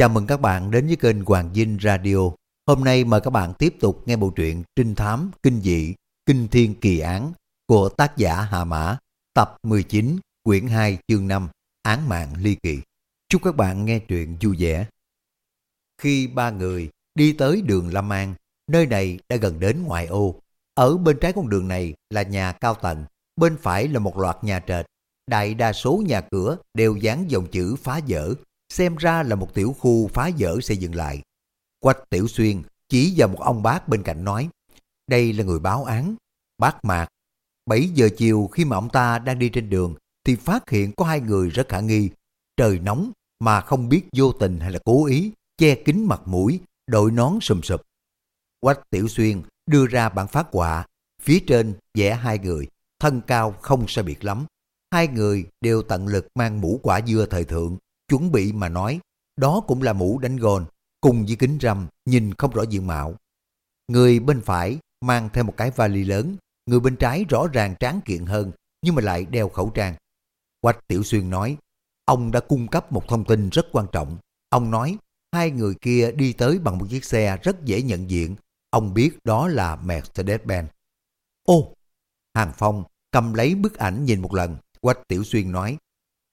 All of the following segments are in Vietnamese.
Chào mừng các bạn đến với kênh Hoàng Dinh Radio. Hôm nay mời các bạn tiếp tục nghe bộ truyện Trinh Thám, Kinh dị, Kinh Thiên Kỳ Án của tác giả Hà Mã, tập 19, quyển 2, chương 5, Án mạng ly kỳ. Chúc các bạn nghe truyện vui vẻ. Khi ba người đi tới đường Lâm An, nơi này đã gần đến ngoại ô. Ở bên trái con đường này là nhà cao tầng, bên phải là một loạt nhà trệt. Đại đa số nhà cửa đều dán dòng chữ phá dở xem ra là một tiểu khu phá dỡ xây dựng lại. Quách Tiểu Xuyên chỉ vào một ông bác bên cạnh nói, đây là người báo án. Bác Mạc, 7 giờ chiều khi mà ông ta đang đi trên đường thì phát hiện có hai người rất khả nghi. Trời nóng mà không biết vô tình hay là cố ý che kín mặt mũi, đội nón sùm sụp. Quách Tiểu Xuyên đưa ra bản phát quả. phía trên vẽ hai người, thân cao không sai biệt lắm. Hai người đều tận lực mang mũ quả dưa thời thượng, chuẩn bị mà nói, đó cũng là mũ đánh gôn, cùng với kính râm, nhìn không rõ diện mạo. Người bên phải mang theo một cái vali lớn, người bên trái rõ ràng tráng kiện hơn, nhưng mà lại đeo khẩu trang. Quách Tiểu Xuyên nói, ông đã cung cấp một thông tin rất quan trọng. Ông nói, hai người kia đi tới bằng một chiếc xe rất dễ nhận diện. Ông biết đó là Mercedes-Benz. Ô! Hàng Phong cầm lấy bức ảnh nhìn một lần. Quách Tiểu Xuyên nói,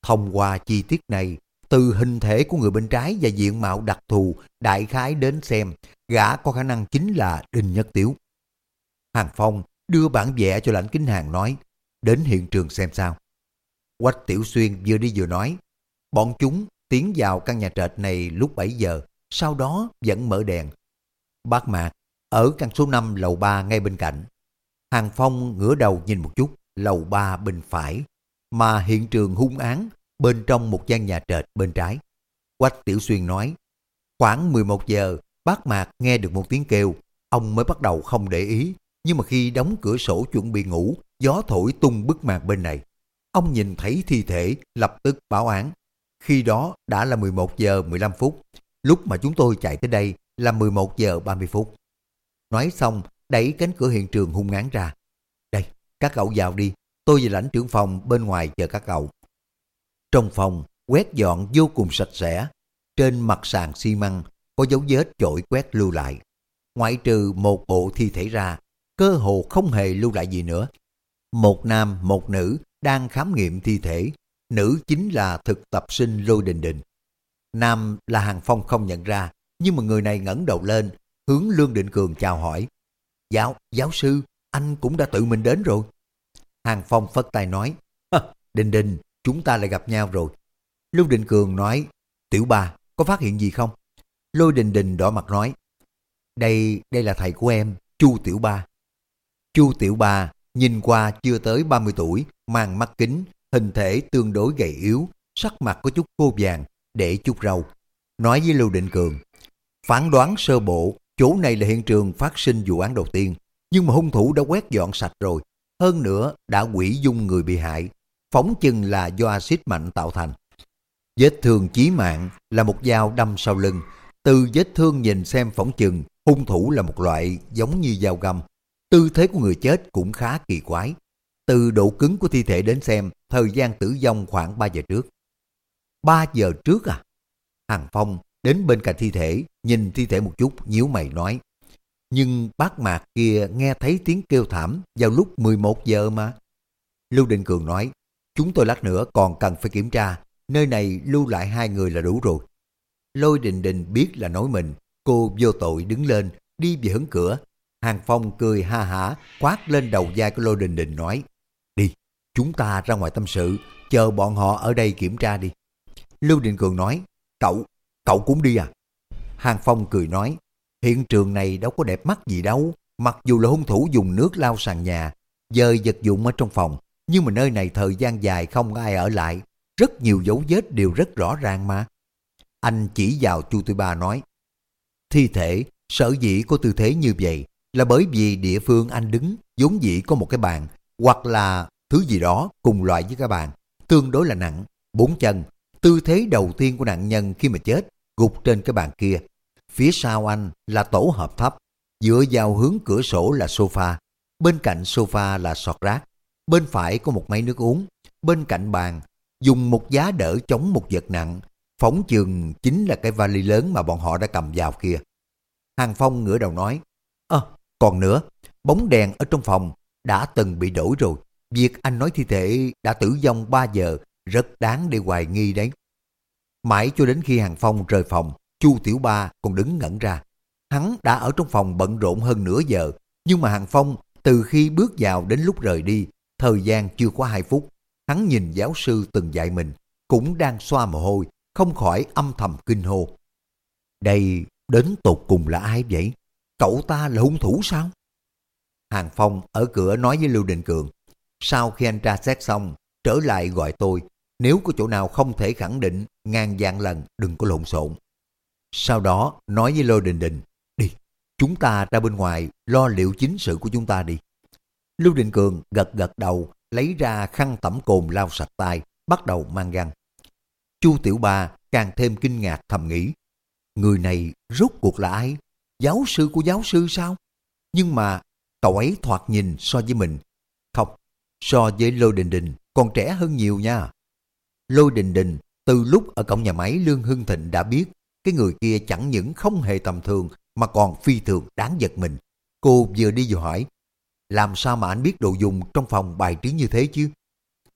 thông qua chi tiết này, từ hình thể của người bên trái và diện mạo đặc thù đại khái đến xem, gã có khả năng chính là Đinh Nhất Tiếu. Hàng Phong đưa bản vẽ cho lãnh kính hàng nói, đến hiện trường xem sao. Quách Tiểu Xuyên vừa đi vừa nói, bọn chúng tiến vào căn nhà trệt này lúc 7 giờ, sau đó vẫn mở đèn. Bác Mạc, ở căn số 5 lầu 3 ngay bên cạnh. Hàng Phong ngửa đầu nhìn một chút, lầu 3 bên phải, mà hiện trường hung án bên trong một gian nhà trệt bên trái. Quách Tiểu Xuyên nói, khoảng 11 giờ, bác Mạc nghe được một tiếng kêu, ông mới bắt đầu không để ý, nhưng mà khi đóng cửa sổ chuẩn bị ngủ, gió thổi tung bức màn bên này. Ông nhìn thấy thi thể, lập tức báo án. Khi đó đã là 11 giờ 15 phút, lúc mà chúng tôi chạy tới đây là 11 giờ 30 phút. Nói xong, đẩy cánh cửa hiện trường hung ngán ra. Đây, các cậu vào đi, tôi và lãnh trưởng phòng bên ngoài chờ các cậu. Trong phòng, quét dọn vô cùng sạch sẽ. Trên mặt sàn xi măng có dấu vết chổi quét lưu lại. Ngoại trừ một bộ thi thể ra, cơ hồ không hề lưu lại gì nữa. Một nam, một nữ đang khám nghiệm thi thể. Nữ chính là thực tập sinh Lôi Đình Đình. Nam là Hàng Phong không nhận ra, nhưng mà người này ngẩng đầu lên, hướng Lương Định Cường chào hỏi. Giáo, giáo sư, anh cũng đã tự mình đến rồi. Hàng Phong phất tay nói, Đình Đình, chúng ta lại gặp nhau rồi. Lưu Định Cường nói, tiểu ba, có phát hiện gì không? Lôi Đình Đình đỏ mặt nói, đây, đây là thầy của em, Chu Tiểu Ba. Chu Tiểu Ba nhìn qua chưa tới 30 tuổi, mang mắt kính, hình thể tương đối gầy yếu, sắc mặt có chút khô vàng, để chút râu. Nói với Lưu Định Cường, phán đoán sơ bộ, chỗ này là hiện trường phát sinh vụ án đầu tiên, nhưng mà hung thủ đã quét dọn sạch rồi. Hơn nữa, đã quỷ dung người bị hại, phóng chừng là do axit mạnh tạo thành. Vết thương chí mạng là một dao đâm sau lưng. Từ vết thương nhìn xem phóng chừng, hung thủ là một loại giống như dao găm. Tư thế của người chết cũng khá kỳ quái. Từ độ cứng của thi thể đến xem, thời gian tử vong khoảng 3 giờ trước. 3 giờ trước à? Hàng Phong đến bên cạnh thi thể, nhìn thi thể một chút, nhíu mày nói. Nhưng bác mạc kia nghe thấy tiếng kêu thảm vào lúc 11 giờ mà. Lưu Định Cường nói, Chúng tôi lát nữa còn cần phải kiểm tra, nơi này lưu lại hai người là đủ rồi. Lôi đình đình biết là nói mình, cô vô tội đứng lên, đi về hướng cửa. Hàng Phong cười ha hả, quát lên đầu vai của Lôi đình đình nói, đi, chúng ta ra ngoài tâm sự, chờ bọn họ ở đây kiểm tra đi. Lưu Định Cường nói, cậu, cậu cũng đi à? Hàng Phong cười nói, hiện trường này đâu có đẹp mắt gì đâu, mặc dù là hung thủ dùng nước lau sàn nhà, dời vật dụng ở trong phòng, nhưng mà nơi này thời gian dài không ai ở lại, rất nhiều dấu vết đều rất rõ ràng mà. Anh chỉ vào Chu Tư Ba nói, thi thể sở dĩ có tư thế như vậy là bởi vì địa phương anh đứng vốn dĩ có một cái bàn hoặc là thứ gì đó cùng loại với cái bàn, tương đối là nặng, bốn chân. Tư thế đầu tiên của nạn nhân khi mà chết gục trên cái bàn kia. Phía sau anh là tổ hợp thấp, dựa vào hướng cửa sổ là sofa, bên cạnh sofa là sọt rác. Bên phải có một máy nước uống, bên cạnh bàn dùng một giá đỡ chống một vật nặng. phóng chừng chính là cái vali lớn mà bọn họ đã cầm vào kia. Hàng Phong ngửa đầu nói, Ơ, còn nữa, bóng đèn ở trong phòng đã từng bị đổi rồi. Việc anh nói thi thể đã tử vong 3 giờ rất đáng để hoài nghi đấy. Mãi cho đến khi Hàng Phong rời phòng, Chu Tiểu Ba còn đứng ngẩn ra. Hắn đã ở trong phòng bận rộn hơn nửa giờ, nhưng mà Hàng Phong từ khi bước vào đến lúc rời đi, thời gian chưa qua 2 phút. Hắn nhìn giáo sư từng dạy mình, cũng đang xoa mồ hôi, không khỏi âm thầm kinh hô. Đây đến tột cùng là ai vậy? Cậu ta là hung thủ sao? Hàng Phong ở cửa nói với Lưu Định Cường. Sau khi anh tra xét xong, trở lại gọi tôi. Nếu có chỗ nào không thể khẳng định, ngàn dạng lần đừng có lộn xộn. Sau đó nói với Lô Đình Đình, đi, chúng ta ra bên ngoài lo liệu chính sự của chúng ta đi. Lưu Định Cường gật gật đầu, lấy ra khăn tẩm cồn lau sạch tay, bắt đầu mang găng. Chu Tiểu Ba càng thêm kinh ngạc thầm nghĩ, người này rốt cuộc là ai? Giáo sư của giáo sư sao? Nhưng mà cậu ấy thoạt nhìn so với mình, không, so với Lô Đình Đình còn trẻ hơn nhiều nha. Lô Đình Đình từ lúc ở cổng nhà máy Lương Hưng Thịnh đã biết cái người kia chẳng những không hề tầm thường mà còn phi thường đáng giật mình. Cô vừa đi vừa hỏi, làm sao mà anh biết đồ dùng trong phòng bài trí như thế chứ?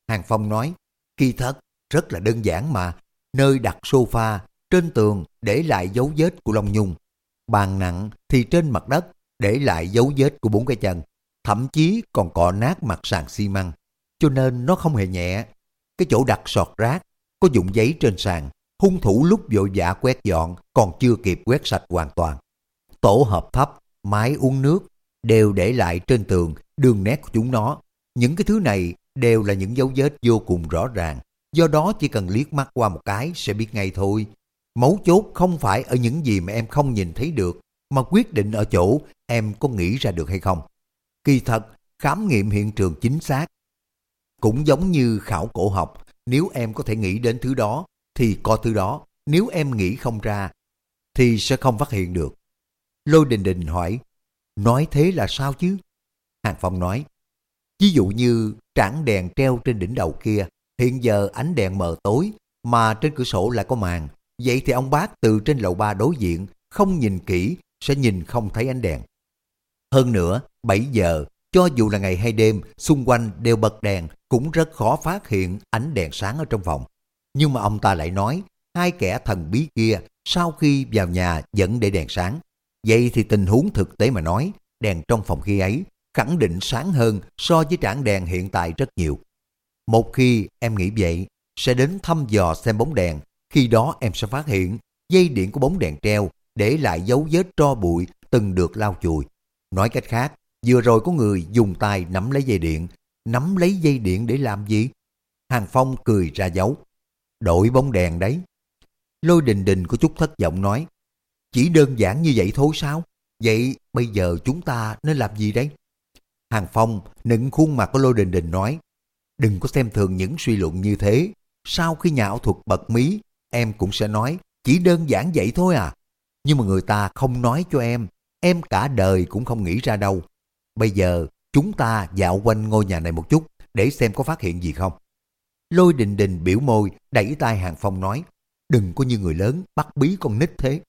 Hàng Phong nói, kỳ thật, rất là đơn giản mà. Nơi đặt sofa, trên tường để lại dấu vết của Long Nhung. Bàn nặng thì trên mặt đất để lại dấu vết của bốn cái chân. Thậm chí còn cọ nát mặt sàn xi măng. Cho nên nó không hề nhẹ. Cái chỗ đặt sọt rác, có dụng giấy trên sàn. Hung thủ lúc vội vã quét dọn còn chưa kịp quét sạch hoàn toàn. Tổ hợp thấp, máy uống nước đều để lại trên tường đường nét của chúng nó. Những cái thứ này đều là những dấu vết vô cùng rõ ràng. Do đó chỉ cần liếc mắt qua một cái sẽ biết ngay thôi. Mấu chốt không phải ở những gì mà em không nhìn thấy được, mà quyết định ở chỗ em có nghĩ ra được hay không. Kỳ thật, khám nghiệm hiện trường chính xác. Cũng giống như khảo cổ học, nếu em có thể nghĩ đến thứ đó, thì có thứ đó. Nếu em nghĩ không ra, thì sẽ không phát hiện được. Lôi đình đình hỏi, nói thế là sao chứ? Hàng Phong nói, ví dụ như trảng đèn treo trên đỉnh đầu kia, hiện giờ ánh đèn mờ tối, mà trên cửa sổ lại có màn. Vậy thì ông bác từ trên lầu ba đối diện, không nhìn kỹ, sẽ nhìn không thấy ánh đèn. Hơn nữa, 7 giờ, cho dù là ngày hay đêm, xung quanh đều bật đèn, cũng rất khó phát hiện ánh đèn sáng ở trong phòng. Nhưng mà ông ta lại nói, hai kẻ thần bí kia sau khi vào nhà vẫn để đèn sáng. Vậy thì tình huống thực tế mà nói, đèn trong phòng khi ấy khẳng định sáng hơn so với trảng đèn hiện tại rất nhiều. Một khi em nghĩ vậy, sẽ đến thăm dò xem bóng đèn, khi đó em sẽ phát hiện dây điện của bóng đèn treo để lại dấu vết tro bụi từng được lau chùi. Nói cách khác, vừa rồi có người dùng tay nắm lấy dây điện, nắm lấy dây điện để làm gì? Hàng Phong cười ra dấu. Đổi bóng đèn đấy. Lôi đình đình có chút thất vọng nói, chỉ đơn giản như vậy thôi sao? Vậy bây giờ chúng ta nên làm gì đây? Hàng Phong nựng khuôn mặt của Lôi Đình Đình nói, đừng có xem thường những suy luận như thế. Sau khi nhà ảo thuật bật mí, em cũng sẽ nói, chỉ đơn giản vậy thôi à. Nhưng mà người ta không nói cho em, em cả đời cũng không nghĩ ra đâu. Bây giờ chúng ta dạo quanh ngôi nhà này một chút để xem có phát hiện gì không. Lôi đình đình biểu môi, đẩy tay Hàng Phong nói, đừng có như người lớn bắt bí con nít thế.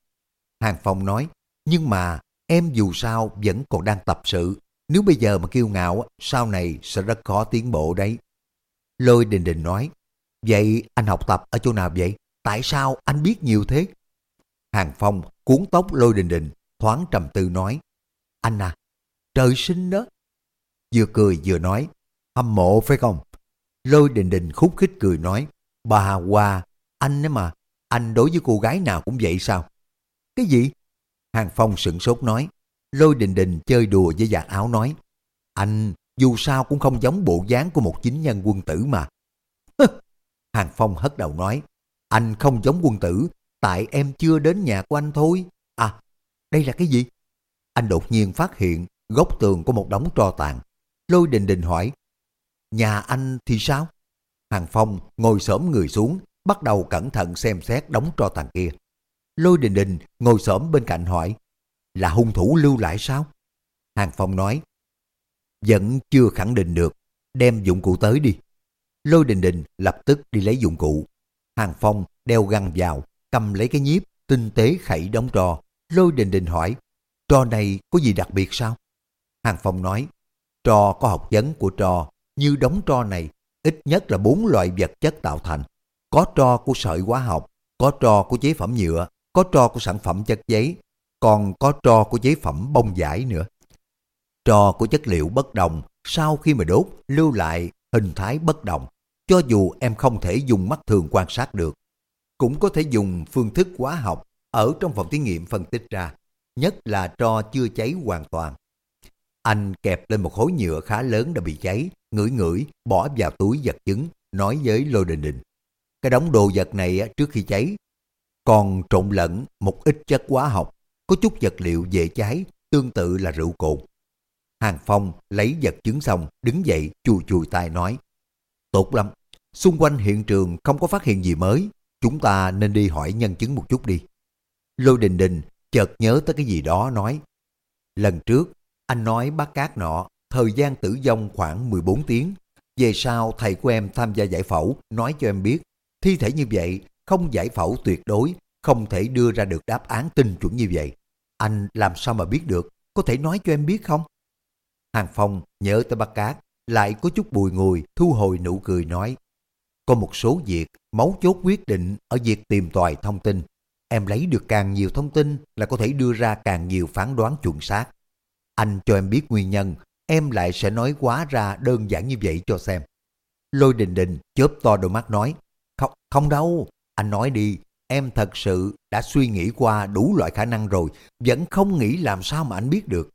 Hàng Phong nói, nhưng mà em dù sao vẫn còn đang tập sự. Nếu bây giờ mà kiêu ngạo, sau này sẽ rất khó tiến bộ đấy. Lôi đình đình nói, vậy anh học tập ở chỗ nào vậy? Tại sao anh biết nhiều thế? Hàng Phong cuốn tóc lôi đình đình, thoáng trầm tư nói, anh à, trời sinh đó. Vừa cười vừa nói, hâm mộ phải không? Lôi đình đình khúc khích cười nói, bà Hoa, anh ấy mà, anh đối với cô gái nào cũng vậy sao? Cái gì? Hàng Phong sửng sốt nói. Lôi đình đình chơi đùa với giặt áo nói. Anh dù sao cũng không giống bộ dáng của một chính nhân quân tử mà. Hàng Phong hất đầu nói. Anh không giống quân tử, tại em chưa đến nhà của anh thôi. À, đây là cái gì? Anh đột nhiên phát hiện góc tường có một đống tro tàn. Lôi đình đình hỏi. Nhà anh thì sao? Hàng Phong ngồi xổm người xuống, bắt đầu cẩn thận xem xét đống tro tàn kia. Lôi đình đình ngồi xổm bên cạnh hỏi, là hung thủ lưu lại sao? Hàng Phong nói, vẫn chưa khẳng định được, đem dụng cụ tới đi. Lôi đình đình lập tức đi lấy dụng cụ. Hàng Phong đeo găng vào, cầm lấy cái nhíp, tinh tế khẩy đóng trò. Lôi đình đình hỏi, trò này có gì đặc biệt sao? Hàng Phong nói, trò có học vấn của trò, như đóng trò này, ít nhất là bốn loại vật chất tạo thành. Có trò của sợi hóa học, có trò của chế phẩm nhựa, có trò của sản phẩm chất giấy, còn có trò của giấy phẩm bông giải nữa. Trò của chất liệu bất đồng sau khi mà đốt lưu lại hình thái bất đồng, cho dù em không thể dùng mắt thường quan sát được. Cũng có thể dùng phương thức hóa học ở trong phòng thí nghiệm phân tích ra, nhất là trò chưa cháy hoàn toàn. Anh kẹp lên một khối nhựa khá lớn đã bị cháy, ngửi ngửi, bỏ vào túi vật chứng, nói với Lô Đình Đình. Cái đống đồ vật này trước khi cháy, còn trộn lẫn một ít chất hóa học, có chút vật liệu dễ cháy, tương tự là rượu cồn. Hàng Phong lấy vật chứng xong, đứng dậy chùi chùi tay nói. Tốt lắm, xung quanh hiện trường không có phát hiện gì mới, chúng ta nên đi hỏi nhân chứng một chút đi. Lôi đình đình chợt nhớ tới cái gì đó nói. Lần trước, anh nói bác cát nọ, thời gian tử vong khoảng 14 tiếng. Về sau thầy của em tham gia giải phẫu, nói cho em biết, thi thể như vậy không giải phẫu tuyệt đối, không thể đưa ra được đáp án tinh chuẩn như vậy. Anh làm sao mà biết được, có thể nói cho em biết không? Hàng Phong nhớ tới bác cát, lại có chút bùi ngùi, thu hồi nụ cười nói. Có một số việc, máu chốt quyết định ở việc tìm tòi thông tin. Em lấy được càng nhiều thông tin là có thể đưa ra càng nhiều phán đoán chuẩn xác. Anh cho em biết nguyên nhân, em lại sẽ nói quá ra đơn giản như vậy cho xem. Lôi đình đình chớp to đôi mắt nói, không, không đâu, anh nói đi, em thật sự đã suy nghĩ qua đủ loại khả năng rồi, vẫn không nghĩ làm sao mà anh biết được.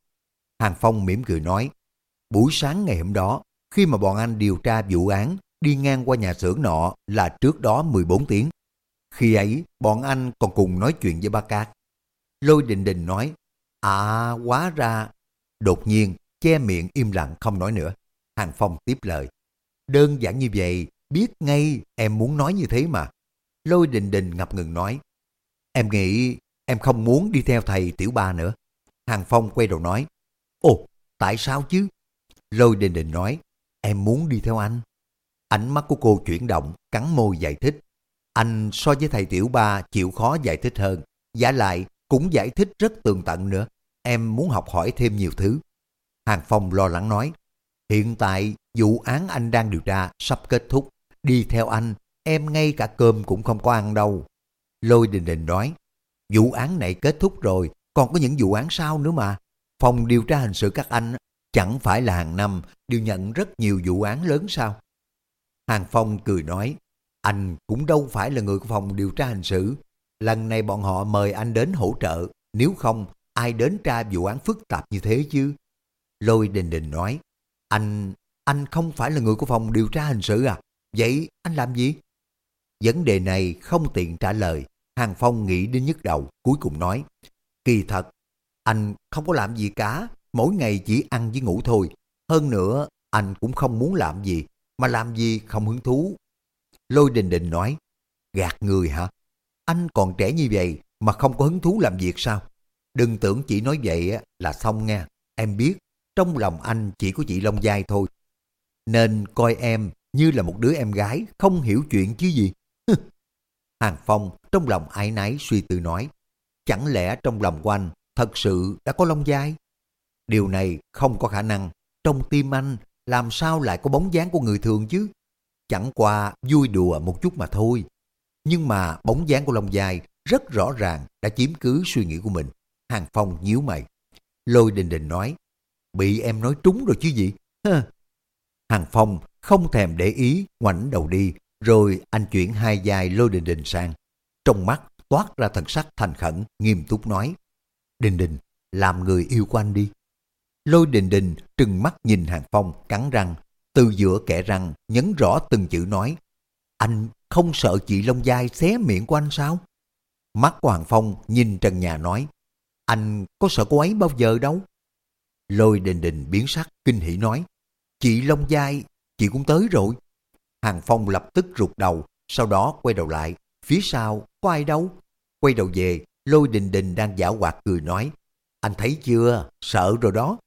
Hàng Phong mỉm cười nói, buổi sáng ngày hôm đó, khi mà bọn anh điều tra vụ án, đi ngang qua nhà xưởng nọ là trước đó 14 tiếng. Khi ấy, bọn anh còn cùng nói chuyện với ba Cát. Lôi Đình Đình nói, à, quá ra. Đột nhiên, che miệng im lặng không nói nữa. Hàng Phong tiếp lời, đơn giản như vậy, biết ngay em muốn nói như thế mà. Lôi Đình Đình ngập ngừng nói, em nghĩ em không muốn đi theo thầy tiểu ba nữa. Hàng Phong quay đầu nói, ồ, tại sao chứ? Lôi Đình Đình nói, em muốn đi theo anh. Ánh mắt của cô chuyển động, cắn môi giải thích. Anh so với thầy tiểu ba chịu khó giải thích hơn. Giả lại cũng giải thích rất tường tận nữa. Em muốn học hỏi thêm nhiều thứ. Hàng Phong lo lắng nói. Hiện tại vụ án anh đang điều tra sắp kết thúc. Đi theo anh, em ngay cả cơm cũng không có ăn đâu. Lôi đình đình nói. Vụ án này kết thúc rồi, còn có những vụ án sau nữa mà. Phòng điều tra hình sự các anh chẳng phải là hàng năm đều nhận rất nhiều vụ án lớn sao? Hàng Phong cười nói, anh cũng đâu phải là người của phòng điều tra hình sự. Lần này bọn họ mời anh đến hỗ trợ, nếu không ai đến tra vụ án phức tạp như thế chứ. Lôi đình đình nói, anh, anh không phải là người của phòng điều tra hình sự à? Vậy anh làm gì? Vấn đề này không tiện trả lời. Hàng Phong nghĩ đến nhức đầu, cuối cùng nói, kỳ thật, anh không có làm gì cả, mỗi ngày chỉ ăn với ngủ thôi. Hơn nữa, anh cũng không muốn làm gì, mà làm gì không hứng thú. Lôi đình đình nói, gạt người hả? Anh còn trẻ như vậy mà không có hứng thú làm việc sao? Đừng tưởng chỉ nói vậy là xong nha. Em biết, trong lòng anh chỉ có chị Long Giai thôi. Nên coi em như là một đứa em gái không hiểu chuyện chứ gì. Hàng Phong trong lòng ái náy suy tư nói. Chẳng lẽ trong lòng của anh thật sự đã có Long dai? Điều này không có khả năng. Trong tim anh làm sao lại có bóng dáng của người thường chứ? Chẳng qua vui đùa một chút mà thôi. Nhưng mà bóng dáng của Long dai rất rõ ràng đã chiếm cứ suy nghĩ của mình. Hàng Phong nhíu mày. Lôi đình đình nói, bị em nói trúng rồi chứ gì? Hơ. Hàng Phong không thèm để ý, ngoảnh đầu đi, rồi anh chuyển hai vai lôi đình đình sang. Trong mắt toát ra thần sắc thành khẩn, nghiêm túc nói, Đình đình, làm người yêu của anh đi. Lôi đình đình trừng mắt nhìn Hàng Phong cắn răng, từ giữa kẻ răng nhấn rõ từng chữ nói. Anh không sợ chị Long Giai xé miệng của anh sao? Mắt của Hàng Phong nhìn trần nhà nói. Anh có sợ cô ấy bao giờ đâu? Lôi đình đình biến sắc kinh hỉ nói. Chị Long Giai, chị cũng tới rồi. Hàng Phong lập tức rụt đầu, sau đó quay đầu lại. Phía sau, có ai đâu? Quay đầu về, lôi đình đình đang giả hoạt cười nói. Anh thấy chưa, sợ rồi đó.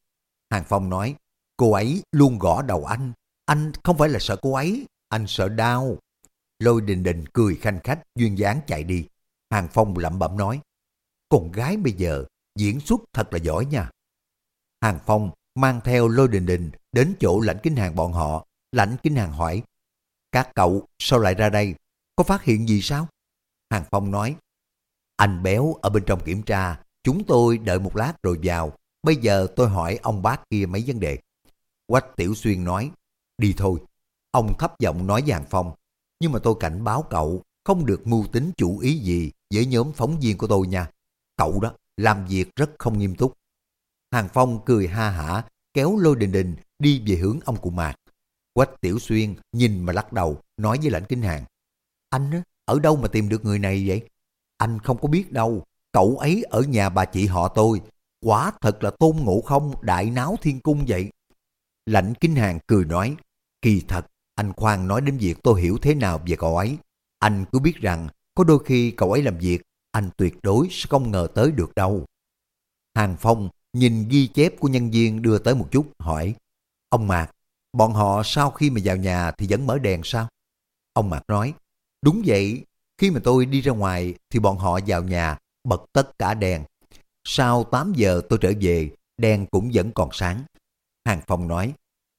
Hàng Phong nói, cô ấy luôn gõ đầu anh. Anh không phải là sợ cô ấy, anh sợ đau. Lôi đình đình cười khanh khách duyên dáng chạy đi. Hàng Phong lẩm bẩm nói, con gái bây giờ diễn xuất thật là giỏi nha. Hàng Phong mang theo lôi đình đình đến chỗ lãnh kinh hàng bọn họ. Lãnh kinh hàng hỏi, các cậu sao lại ra đây? Có phát hiện gì sao? Hàng Phong nói, anh béo ở bên trong kiểm tra, chúng tôi đợi một lát rồi vào. Bây giờ tôi hỏi ông bác kia mấy vấn đề. Quách Tiểu Xuyên nói, đi thôi. Ông thấp giọng nói với Hàng Phong, nhưng mà tôi cảnh báo cậu không được mưu tính chủ ý gì với nhóm phóng viên của tôi nha. Cậu đó làm việc rất không nghiêm túc. Hàng Phong cười ha hả, kéo lôi đình đình đi về hướng ông cụ mạc. Quách Tiểu Xuyên nhìn mà lắc đầu, nói với lãnh kinh hàng. Anh á, ở đâu mà tìm được người này vậy? Anh không có biết đâu, cậu ấy ở nhà bà chị họ tôi. Quả thật là tôn ngộ không đại náo thiên cung vậy. Lãnh kinh hàng cười nói, kỳ thật, anh khoan nói đến việc tôi hiểu thế nào về cậu ấy. Anh cứ biết rằng, có đôi khi cậu ấy làm việc, anh tuyệt đối sẽ không ngờ tới được đâu. Hàng Phong nhìn ghi chép của nhân viên đưa tới một chút, hỏi, Ông Mạc, bọn họ sau khi mà vào nhà thì vẫn mở đèn sao? Ông Mạc nói, đúng vậy, khi mà tôi đi ra ngoài thì bọn họ vào nhà bật tất cả đèn. Sau 8 giờ tôi trở về, đèn cũng vẫn còn sáng. Hàng Phong nói,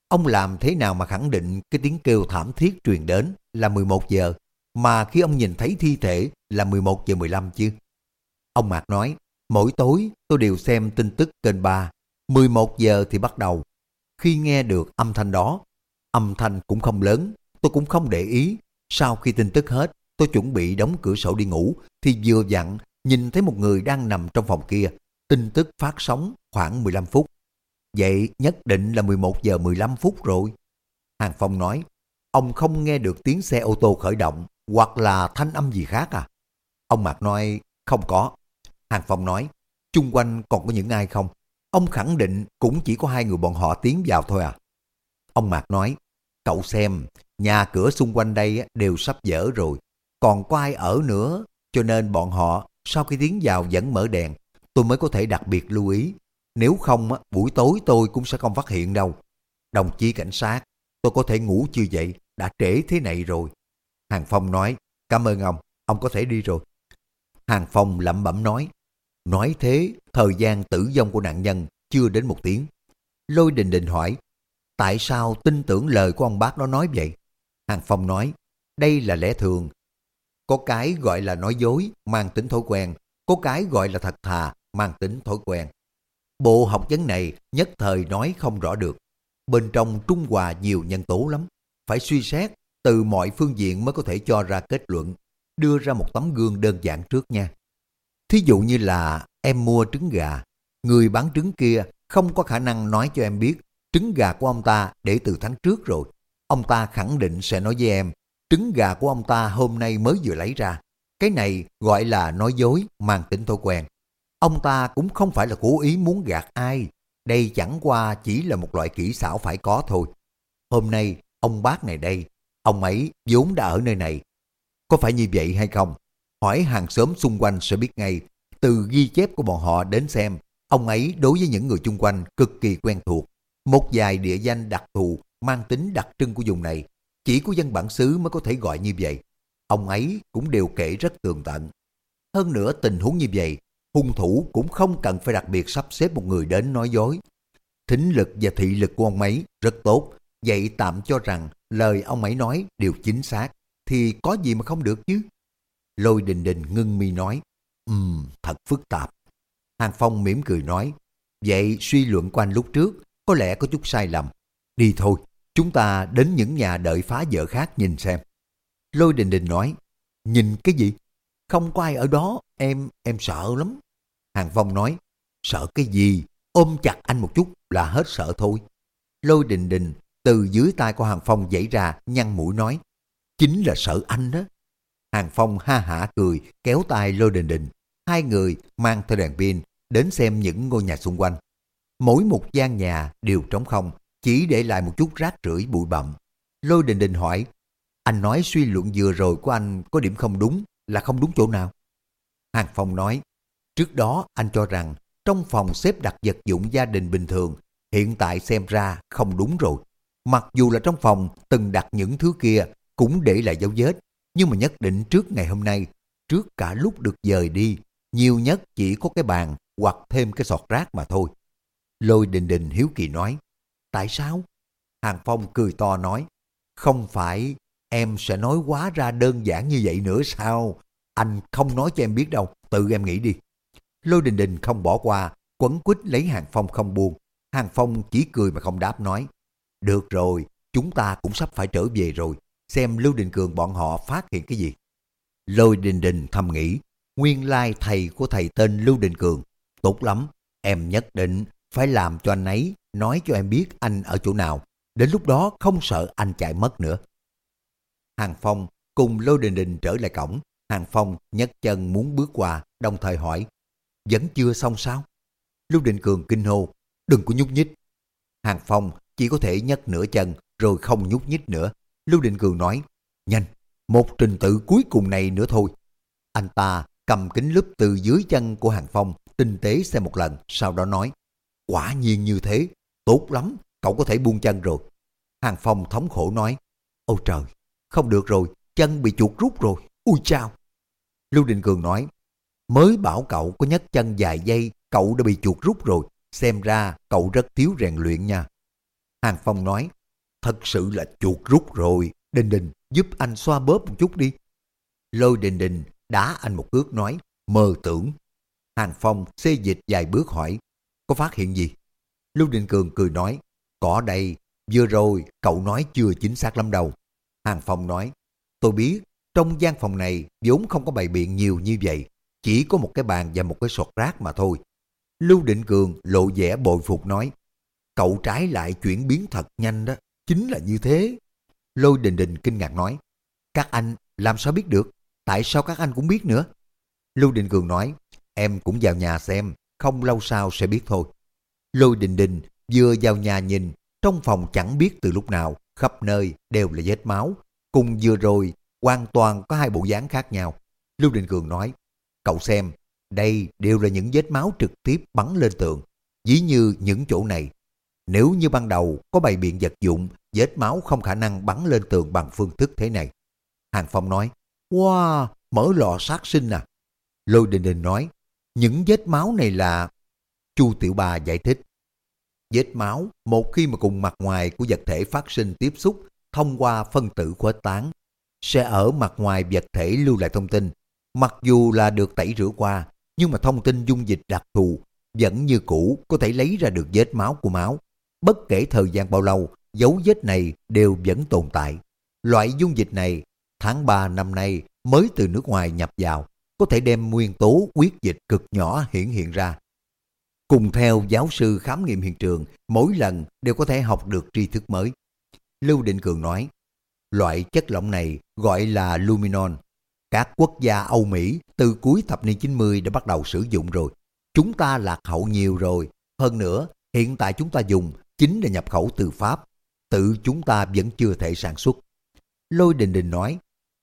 ông làm thế nào mà khẳng định cái tiếng kêu thảm thiết truyền đến là 11 giờ, mà khi ông nhìn thấy thi thể là 11 giờ 15 chứ? Ông Mạc nói, mỗi tối tôi đều xem tin tức kênh 3, 11 giờ thì bắt đầu. Khi nghe được âm thanh đó, âm thanh cũng không lớn, tôi cũng không để ý. Sau khi tin tức hết, tôi chuẩn bị đóng cửa sổ đi ngủ, thì vừa dặn nhìn thấy một người đang nằm trong phòng kia. Tin tức phát sóng khoảng 15 phút. Vậy nhất định là 11 giờ 15 phút rồi. Hàng Phong nói, ông không nghe được tiếng xe ô tô khởi động hoặc là thanh âm gì khác à? Ông Mạc nói, không có. Hàng Phong nói, chung quanh còn có những ai không? Ông khẳng định cũng chỉ có hai người bọn họ tiến vào thôi à. Ông Mạc nói, cậu xem, nhà cửa xung quanh đây đều sắp dở rồi. Còn có ai ở nữa, cho nên bọn họ sau khi tiến vào vẫn mở đèn. Tôi mới có thể đặc biệt lưu ý. Nếu không, buổi tối tôi cũng sẽ không phát hiện đâu. Đồng chí cảnh sát, tôi có thể ngủ chưa vậy, đã trễ thế này rồi. Hàng Phong nói, cảm ơn ông, ông có thể đi rồi. Hàng Phong lẩm bẩm nói, nói thế, thời gian tử vong của nạn nhân chưa đến một tiếng. Lôi đình đình hỏi, tại sao tin tưởng lời của ông bác đó nói vậy? Hàng Phong nói, đây là lẽ thường. Có cái gọi là nói dối, mang tính thói quen, có cái gọi là thật thà, mang tính thói quen. Bộ học vấn này nhất thời nói không rõ được. Bên trong Trung Hòa nhiều nhân tố lắm, phải suy xét từ mọi phương diện mới có thể cho ra kết luận, đưa ra một tấm gương đơn giản trước nha. Thí dụ như là em mua trứng gà, người bán trứng kia không có khả năng nói cho em biết trứng gà của ông ta để từ tháng trước rồi. Ông ta khẳng định sẽ nói với em, trứng gà của ông ta hôm nay mới vừa lấy ra. Cái này gọi là nói dối, mang tính thói quen. Ông ta cũng không phải là cố ý muốn gạt ai, đây chẳng qua chỉ là một loại kỹ xảo phải có thôi. Hôm nay, ông bác này đây, ông ấy vốn đã ở nơi này. Có phải như vậy hay không? Hỏi hàng xóm xung quanh sẽ biết ngay, từ ghi chép của bọn họ đến xem, ông ấy đối với những người chung quanh cực kỳ quen thuộc. Một vài địa danh đặc thù mang tính đặc trưng của vùng này, chỉ có dân bản xứ mới có thể gọi như vậy. Ông ấy cũng đều kể rất tường tận. Hơn nữa tình huống như vậy, hung thủ cũng không cần phải đặc biệt sắp xếp một người đến nói dối. Thính lực và thị lực của ông ấy rất tốt, vậy tạm cho rằng lời ông ấy nói đều chính xác, thì có gì mà không được chứ? Lôi đình đình ngưng mi nói, Ừm, um, thật phức tạp. Hàng Phong mỉm cười nói, vậy suy luận của anh lúc trước có lẽ có chút sai lầm. Đi thôi, chúng ta đến những nhà đợi phá vợ khác nhìn xem. Lôi đình đình nói, nhìn cái gì? Không có ai ở đó, em, em sợ lắm. Hàng Phong nói, sợ cái gì? Ôm chặt anh một chút là hết sợ thôi. Lôi đình đình từ dưới tay của Hàng Phong dãy ra nhăn mũi nói, chính là sợ anh đó. Hàng Phong ha hả cười, kéo tay lôi đình đình. Hai người mang theo đèn pin đến xem những ngôi nhà xung quanh. Mỗi một gian nhà đều trống không, chỉ để lại một chút rác rưởi bụi bặm. Lôi đình đình hỏi, anh nói suy luận vừa rồi của anh có điểm không đúng, là không đúng chỗ nào? Hàng Phong nói, trước đó anh cho rằng trong phòng xếp đặt vật dụng gia đình bình thường, hiện tại xem ra không đúng rồi. Mặc dù là trong phòng từng đặt những thứ kia cũng để lại dấu vết, nhưng mà nhất định trước ngày hôm nay, trước cả lúc được dời đi, nhiều nhất chỉ có cái bàn hoặc thêm cái sọt rác mà thôi. Lôi đình đình hiếu kỳ nói, tại sao? Hàng Phong cười to nói, không phải em sẽ nói quá ra đơn giản như vậy nữa sao? Anh không nói cho em biết đâu, tự em nghĩ đi. Lôi đình đình không bỏ qua, quấn quýt lấy Hàng Phong không buông. Hàng Phong chỉ cười mà không đáp nói, được rồi, chúng ta cũng sắp phải trở về rồi, xem Lưu Đình Cường bọn họ phát hiện cái gì. Lôi đình đình thầm nghĩ, nguyên lai thầy của thầy tên Lưu Đình Cường, tốt lắm, em nhất định phải làm cho anh ấy nói cho em biết anh ở chỗ nào, đến lúc đó không sợ anh chạy mất nữa. Hàng Phong cùng Lôi Đình Đình trở lại cổng, Hàng Phong nhấc chân muốn bước qua, đồng thời hỏi, vẫn chưa xong sao? Lưu Đình Cường kinh hô, đừng có nhúc nhích. Hàng Phong chỉ có thể nhấc nửa chân rồi không nhúc nhích nữa. Lưu Định Cường nói, nhanh, một trình tự cuối cùng này nữa thôi. Anh ta cầm kính lúp từ dưới chân của Hàng Phong, tinh tế xem một lần, sau đó nói, quả nhiên như thế, tốt lắm, cậu có thể buông chân rồi. Hàng Phong thống khổ nói, ôi trời, không được rồi, chân bị chuột rút rồi, ui chao. Lưu Định Cường nói, mới bảo cậu có nhấc chân dài dây, cậu đã bị chuột rút rồi, xem ra cậu rất thiếu rèn luyện nha. Hàng Phong nói, thật sự là chuột rút rồi, Đình Đình giúp anh xoa bóp một chút đi. Lôi Đình Đình đá anh một cước nói, mơ tưởng. Hàng Phong xê dịch vài bước hỏi, có phát hiện gì? Lưu Đình Cường cười nói, có đây, vừa rồi cậu nói chưa chính xác lắm đâu. Hàng Phong nói, tôi biết, trong gian phòng này vốn không có bày biện nhiều như vậy, chỉ có một cái bàn và một cái sọt rác mà thôi. Lưu Định Cường lộ vẻ bội phục nói, cậu trái lại chuyển biến thật nhanh đó, chính là như thế. Lôi Đình Đình kinh ngạc nói, các anh làm sao biết được, tại sao các anh cũng biết nữa? Lưu Đình Cường nói, em cũng vào nhà xem, không lâu sau sẽ biết thôi. Lôi Đình Đình vừa vào nhà nhìn, trong phòng chẳng biết từ lúc nào, khắp nơi đều là vết máu. Cùng vừa rồi, hoàn toàn có hai bộ dáng khác nhau. Lưu Đình Cường nói, cậu xem, đây đều là những vết máu trực tiếp bắn lên tường. Dĩ như những chỗ này, nếu như ban đầu có bày biện vật dụng, vết máu không khả năng bắn lên tường bằng phương thức thế này. Hàng Phong nói, Wow, mở lò sát sinh à. Lôi Đình Đình nói, những vết máu này là... Chu Tiểu Ba giải thích, Vết máu, một khi mà cùng mặt ngoài của vật thể phát sinh tiếp xúc thông qua phân tử khuếch tán, sẽ ở mặt ngoài vật thể lưu lại thông tin. Mặc dù là được tẩy rửa qua, nhưng mà thông tin dung dịch đặc thù vẫn như cũ có thể lấy ra được vết máu của máu. Bất kể thời gian bao lâu, dấu vết này đều vẫn tồn tại. Loại dung dịch này, tháng 3 năm nay mới từ nước ngoài nhập vào, có thể đem nguyên tố quyết dịch cực nhỏ hiển hiện ra. Cùng theo giáo sư khám nghiệm hiện trường, mỗi lần đều có thể học được tri thức mới. Lưu Định Cường nói, loại chất lỏng này gọi là luminon. Các quốc gia Âu Mỹ từ cuối thập niên 90 đã bắt đầu sử dụng rồi. Chúng ta lạc hậu nhiều rồi. Hơn nữa, hiện tại chúng ta dùng chính là nhập khẩu từ Pháp. Tự chúng ta vẫn chưa thể sản xuất. Lôi Đình Đình nói,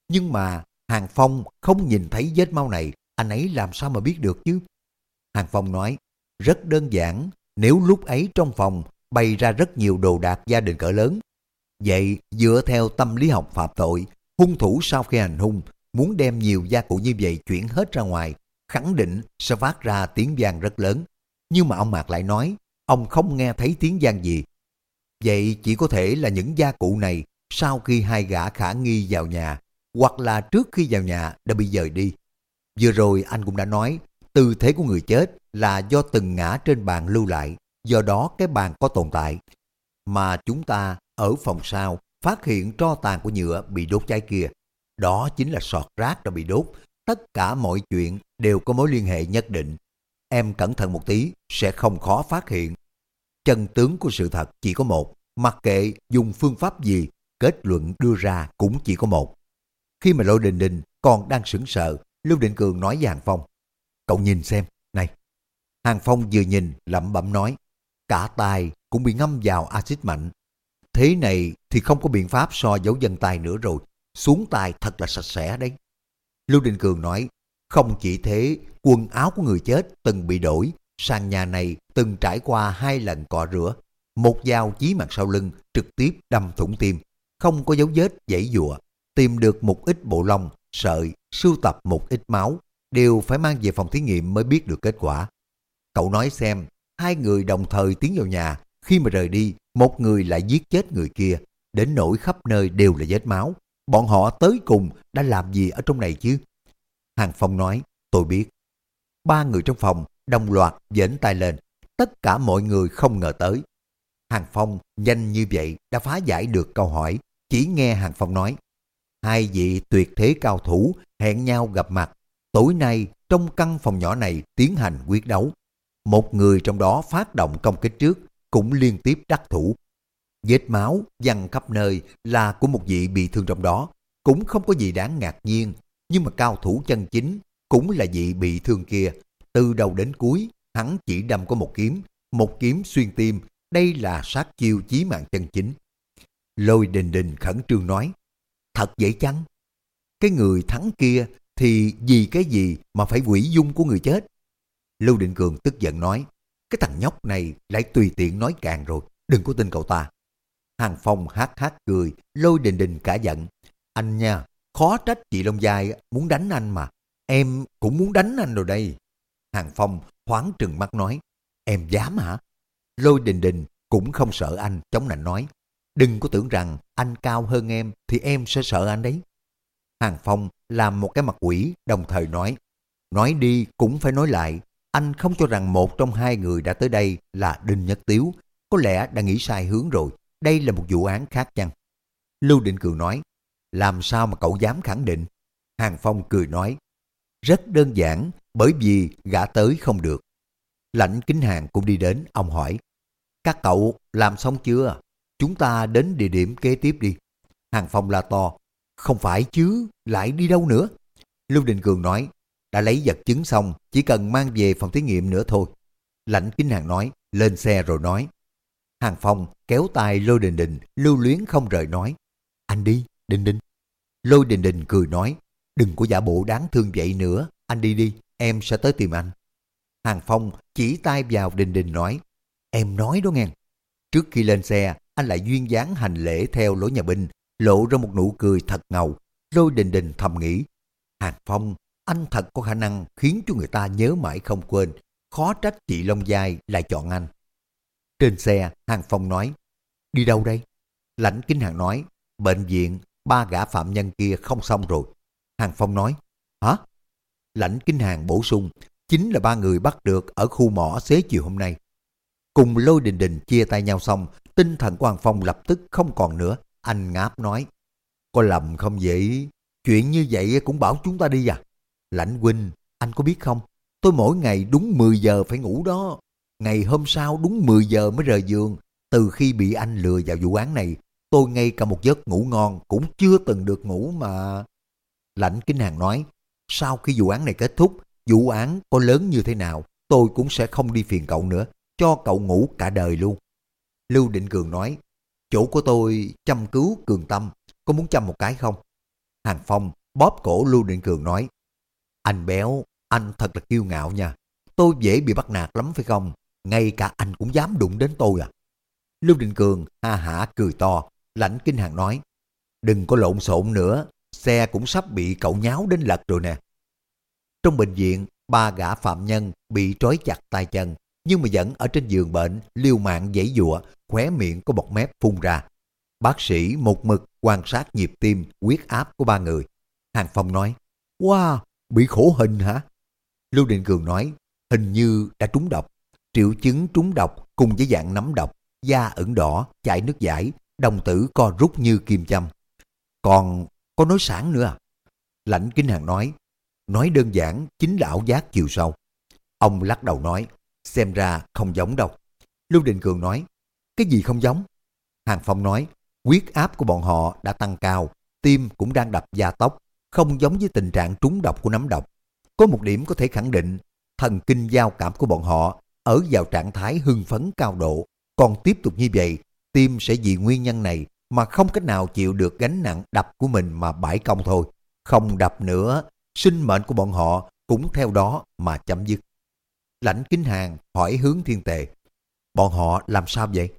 nhưng mà Hàng Phong không nhìn thấy vết máu này, anh ấy làm sao mà biết được chứ? Hàng Phong nói, rất đơn giản, nếu lúc ấy trong phòng bày ra rất nhiều đồ đạc gia đình cỡ lớn. Vậy dựa theo tâm lý học phạm tội, hung thủ sau khi hành hung muốn đem nhiều gia cụ như vậy chuyển hết ra ngoài, khẳng định sẽ phát ra tiếng vang rất lớn. Nhưng mà ông Mạc lại nói, ông không nghe thấy tiếng gian gì. Vậy chỉ có thể là những gia cụ này sau khi hai gã khả nghi vào nhà, hoặc là trước khi vào nhà đã bị dời đi. Vừa rồi anh cũng đã nói, tư thế của người chết là do từng ngã trên bàn lưu lại, do đó cái bàn có tồn tại. Mà chúng ta ở phòng sau phát hiện tro tàn của nhựa bị đốt cháy kia. Đó chính là sọt rác đã bị đốt. Tất cả mọi chuyện đều có mối liên hệ nhất định. Em cẩn thận một tí, sẽ không khó phát hiện. Chân tướng của sự thật chỉ có một, mặc kệ dùng phương pháp gì, kết luận đưa ra cũng chỉ có một. Khi mà Lôi Đình Đình còn đang sững sờ, Lưu Định Cường nói với Hàng Phong, cậu nhìn xem, này. Hàng Phong vừa nhìn, lẩm bẩm nói, cả tay cũng bị ngâm vào axit mạnh. Thế này thì không có biện pháp so dấu dân tay nữa rồi, xuống tay thật là sạch sẽ đấy. Lưu Đình Cường nói, không chỉ thế, quần áo của người chết từng bị đổi, sàn nhà này từng trải qua hai lần cọ rửa. Một dao chí mặt sau lưng trực tiếp đâm thủng tim, không có dấu vết dãy dụa, tìm được một ít bộ lông sợi, sưu tập một ít máu, đều phải mang về phòng thí nghiệm mới biết được kết quả. Cậu nói xem, hai người đồng thời tiến vào nhà, khi mà rời đi, một người lại giết chết người kia, đến nỗi khắp nơi đều là vết máu. Bọn họ tới cùng đã làm gì ở trong này chứ? Hàng Phong nói, tôi biết. Ba người trong phòng đồng loạt dễn tay lên. Tất cả mọi người không ngờ tới. Hàng Phong nhanh như vậy đã phá giải được câu hỏi. Chỉ nghe Hàng Phong nói, hai vị tuyệt thế cao thủ hẹn nhau gặp mặt. Tối nay trong căn phòng nhỏ này tiến hành quyết đấu. Một người trong đó phát động công kích trước, cũng liên tiếp đắc thủ. Vết máu văng khắp nơi là của một vị bị thương trong đó, cũng không có gì đáng ngạc nhiên, nhưng mà cao thủ chân chính cũng là vị bị thương kia. Từ đầu đến cuối, hắn chỉ đâm có một kiếm, một kiếm xuyên tim, đây là sát chiêu chí mạng chân chính. Lôi đình đình khẩn trương nói, thật dễ chăng? Cái người thắng kia thì vì cái gì mà phải quỷ dung của người chết? Lưu Định Cường tức giận nói, cái thằng nhóc này lại tùy tiện nói càng rồi, đừng có tin cậu ta. Hàng Phong hát hát cười, lôi đình đình cả giận. Anh nha, khó trách chị Long Giai muốn đánh anh mà. Em cũng muốn đánh anh rồi đây. Hàng Phong thoáng trừng mắt nói, em dám hả? Lôi đình đình cũng không sợ anh, chống nạnh nói, đừng có tưởng rằng anh cao hơn em thì em sẽ sợ anh đấy. Hàng Phong làm một cái mặt quỷ, đồng thời nói, nói đi cũng phải nói lại, anh không cho rằng một trong hai người đã tới đây là Đinh Nhất Tiếu, có lẽ đã nghĩ sai hướng rồi, đây là một vụ án khác chăng? Lưu Định Cường nói, làm sao mà cậu dám khẳng định? Hàng Phong cười nói, rất đơn giản, bởi vì gã tới không được. Lãnh kính hàng cũng đi đến, ông hỏi, các cậu làm xong chưa? Chúng ta đến địa điểm kế tiếp đi. Hàng Phong la to, không phải chứ, lại đi đâu nữa? Lưu Đình Cường nói, đã lấy vật chứng xong, chỉ cần mang về phòng thí nghiệm nữa thôi. Lãnh kính hàng nói, lên xe rồi nói. Hàng Phong kéo tay Lưu Đình Đình, lưu luyến không rời nói. Anh đi, Đình Đình. Lôi Đình Đình cười nói, đừng có giả bộ đáng thương vậy nữa, anh đi đi, em sẽ tới tìm anh. Hàng Phong chỉ tay vào Đình Đình nói, em nói đó nghe. Trước khi lên xe, anh lại duyên dáng hành lễ theo lối nhà binh, lộ ra một nụ cười thật ngầu. Lôi Đình Đình thầm nghĩ, Hàng Phong, anh thật có khả năng khiến cho người ta nhớ mãi không quên, khó trách chị Long Giai lại chọn anh. Trên xe, Hàng Phong nói, đi đâu đây? Lãnh Kính Hàng nói, bệnh viện, ba gã phạm nhân kia không xong rồi. Hàng Phong nói, hả? Lãnh kinh Hàng bổ sung, chính là ba người bắt được ở khu mỏ xế chiều hôm nay. Cùng lôi đình đình chia tay nhau xong, tinh thần của Hàng Phong lập tức không còn nữa. Anh ngáp nói, có lầm không vậy? Chuyện như vậy cũng bảo chúng ta đi à? Lãnh huynh, anh có biết không? Tôi mỗi ngày đúng 10 giờ phải ngủ đó. Ngày hôm sau đúng 10 giờ mới rời giường. Từ khi bị anh lừa vào vụ án này, tôi ngay cả một giấc ngủ ngon cũng chưa từng được ngủ mà. Lãnh Kính Hàng nói, sau khi vụ án này kết thúc, vụ án có lớn như thế nào, tôi cũng sẽ không đi phiền cậu nữa, cho cậu ngủ cả đời luôn. Lưu Định Cường nói, chỗ của tôi chăm cứu Cường Tâm, có muốn chăm một cái không? Hàng Phong bóp cổ Lưu Định Cường nói, anh béo, anh thật là kiêu ngạo nha, tôi dễ bị bắt nạt lắm phải không? ngay cả anh cũng dám đụng đến tôi à. Lưu định Cường ha hả cười to, lãnh kinh hàng nói, đừng có lộn xộn nữa, xe cũng sắp bị cậu nháo đến lật rồi nè. Trong bệnh viện, ba gã phạm nhân bị trói chặt tay chân, nhưng mà vẫn ở trên giường bệnh, liêu mạng dãy dụa, khóe miệng có bọt mép phun ra. Bác sĩ một mực quan sát nhịp tim, huyết áp của ba người. Hàng Phong nói, Wow, bị khổ hình hả? Lưu Định Cường nói, hình như đã trúng độc. Triệu chứng trúng độc cùng với dạng nấm độc, da ửng đỏ, chảy nước giải, đồng tử co rút như kim châm. Còn có nói sản nữa à? Lãnh Kính Hàng nói, nói đơn giản chính là ảo giác chiều sâu. Ông lắc đầu nói, xem ra không giống đâu. Lưu Định Cường nói, cái gì không giống? Hàng Phong nói, huyết áp của bọn họ đã tăng cao, tim cũng đang đập gia tốc, không giống với tình trạng trúng độc của nấm độc. Có một điểm có thể khẳng định, thần kinh giao cảm của bọn họ ở vào trạng thái hưng phấn cao độ. Còn tiếp tục như vậy, tim sẽ vì nguyên nhân này mà không cách nào chịu được gánh nặng đập của mình mà bãi công thôi. Không đập nữa, sinh mệnh của bọn họ cũng theo đó mà chấm dứt. Lãnh Kính Hàng hỏi hướng thiên tề. Bọn họ làm sao vậy?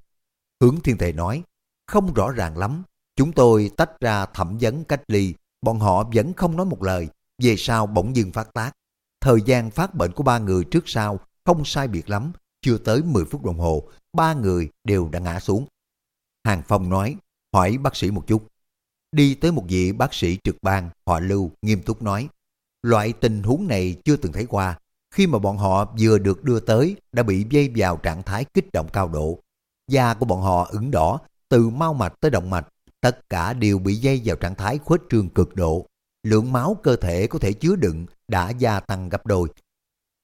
Hướng thiên tề nói, không rõ ràng lắm. Chúng tôi tách ra thẩm vấn cách ly, bọn họ vẫn không nói một lời, về sau bỗng dưng phát tác. Thời gian phát bệnh của ba người trước sau không sai biệt lắm, chưa tới 10 phút đồng hồ, ba người đều đã ngã xuống. Hàng Phong nói, hỏi bác sĩ một chút. Đi tới một vị bác sĩ trực ban, họ lưu, nghiêm túc nói. Loại tình huống này chưa từng thấy qua. Khi mà bọn họ vừa được đưa tới, đã bị dây vào trạng thái kích động cao độ. Da của bọn họ ửng đỏ, từ mau mạch tới động mạch, tất cả đều bị dây vào trạng thái khuếch trương cực độ. Lượng máu cơ thể có thể chứa đựng đã gia tăng gấp đôi.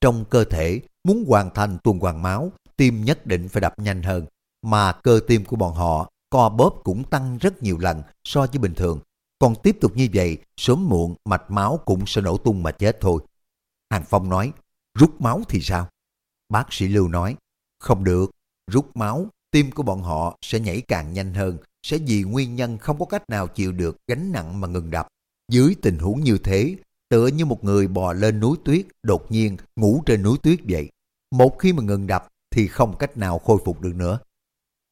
Trong cơ thể, muốn hoàn thành tuần hoàn máu, tim nhất định phải đập nhanh hơn, mà cơ tim của bọn họ co bóp cũng tăng rất nhiều lần so với bình thường. Còn tiếp tục như vậy, sớm muộn mạch máu cũng sẽ nổ tung mà chết thôi. Hàng Phong nói, rút máu thì sao? Bác sĩ Lưu nói, không được, rút máu, tim của bọn họ sẽ nhảy càng nhanh hơn, sẽ vì nguyên nhân không có cách nào chịu được gánh nặng mà ngừng đập. Dưới tình huống như thế, tựa như một người bò lên núi tuyết, đột nhiên ngủ trên núi tuyết vậy. Một khi mà ngừng đập thì không cách nào khôi phục được nữa.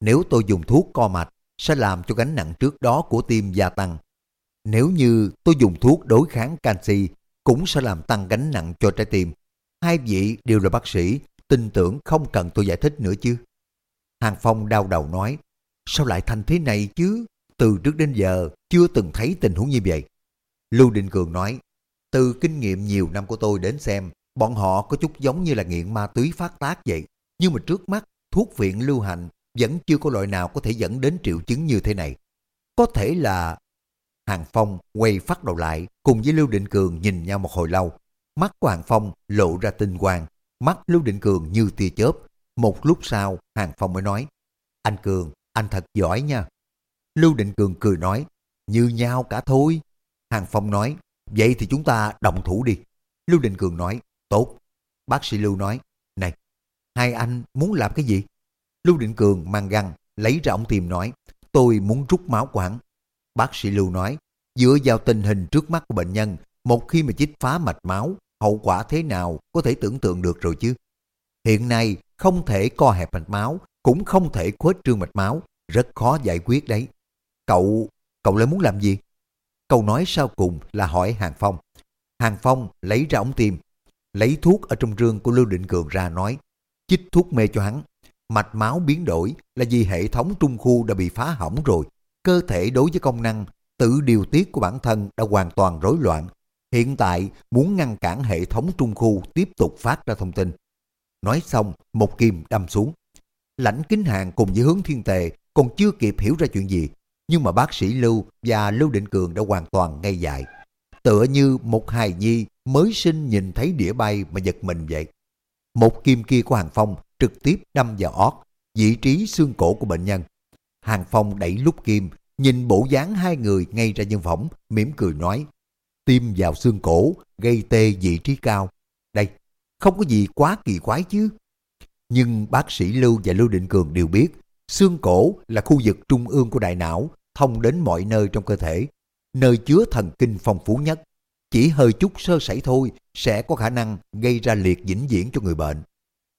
Nếu tôi dùng thuốc co mạch, sẽ làm cho gánh nặng trước đó của tim gia tăng. Nếu như tôi dùng thuốc đối kháng canxi, cũng sẽ làm tăng gánh nặng cho trái tim. Hai vị đều là bác sĩ, tin tưởng không cần tôi giải thích nữa chứ. Hàng Phong đau đầu nói, sao lại thành thế này chứ? Từ trước đến giờ chưa từng thấy tình huống như vậy. Lưu Định Cường nói, từ kinh nghiệm nhiều năm của tôi đến xem, bọn họ có chút giống như là nghiện ma túy phát tác vậy. Nhưng mà trước mắt, thuốc viện lưu hành vẫn chưa có loại nào có thể dẫn đến triệu chứng như thế này. Có thể là... Hàng Phong quay phát đầu lại cùng với Lưu Định Cường nhìn nhau một hồi lâu. Mắt của Hàng Phong lộ ra tinh quang, mắt Lưu Định Cường như tia chớp. Một lúc sau, Hàng Phong mới nói, Anh Cường, anh thật giỏi nha. Lưu Định Cường cười nói, như nhau cả thôi. Hàng Phong nói, vậy thì chúng ta động thủ đi. Lưu Định Cường nói, tốt. Bác sĩ Lưu nói, này, hai anh muốn làm cái gì? Lưu Định Cường mang găng, lấy ra ống tiêm nói, tôi muốn rút máu của hắn. Bác sĩ Lưu nói, dựa vào tình hình trước mắt của bệnh nhân, một khi mà chích phá mạch máu, hậu quả thế nào có thể tưởng tượng được rồi chứ. Hiện nay không thể co hẹp mạch máu, cũng không thể khuếch trương mạch máu, rất khó giải quyết đấy. Cậu, cậu lại muốn làm gì? Câu nói sau cùng là hỏi Hàng Phong. Hàng Phong lấy ra ống tiêm lấy thuốc ở trong rương của Lưu Định Cường ra nói, chích thuốc mê cho hắn. Mạch máu biến đổi là vì hệ thống trung khu đã bị phá hỏng rồi. Cơ thể đối với công năng tự điều tiết của bản thân đã hoàn toàn rối loạn. Hiện tại muốn ngăn cản hệ thống trung khu tiếp tục phát ra thông tin. Nói xong, một kim đâm xuống. Lãnh kính hàng cùng với hướng thiên tề còn chưa kịp hiểu ra chuyện gì. Nhưng mà bác sĩ Lưu và Lưu Định Cường đã hoàn toàn ngây dại. Tựa như một hài nhi mới sinh nhìn thấy đĩa bay mà giật mình vậy. Một kim kia của Hàng Phong trực tiếp đâm vào ót, vị trí xương cổ của bệnh nhân. Hàng Phong đẩy lúc kim, nhìn bộ dáng hai người ngay ra nhân phẩm mỉm cười nói, tim vào xương cổ, gây tê vị trí cao. Đây, không có gì quá kỳ quái chứ. Nhưng bác sĩ Lưu và Lưu Định Cường đều biết, xương cổ là khu vực trung ương của đại não, thông đến mọi nơi trong cơ thể, nơi chứa thần kinh phong phú nhất. Chỉ hơi chút sơ sẩy thôi sẽ có khả năng gây ra liệt vĩnh viễn cho người bệnh.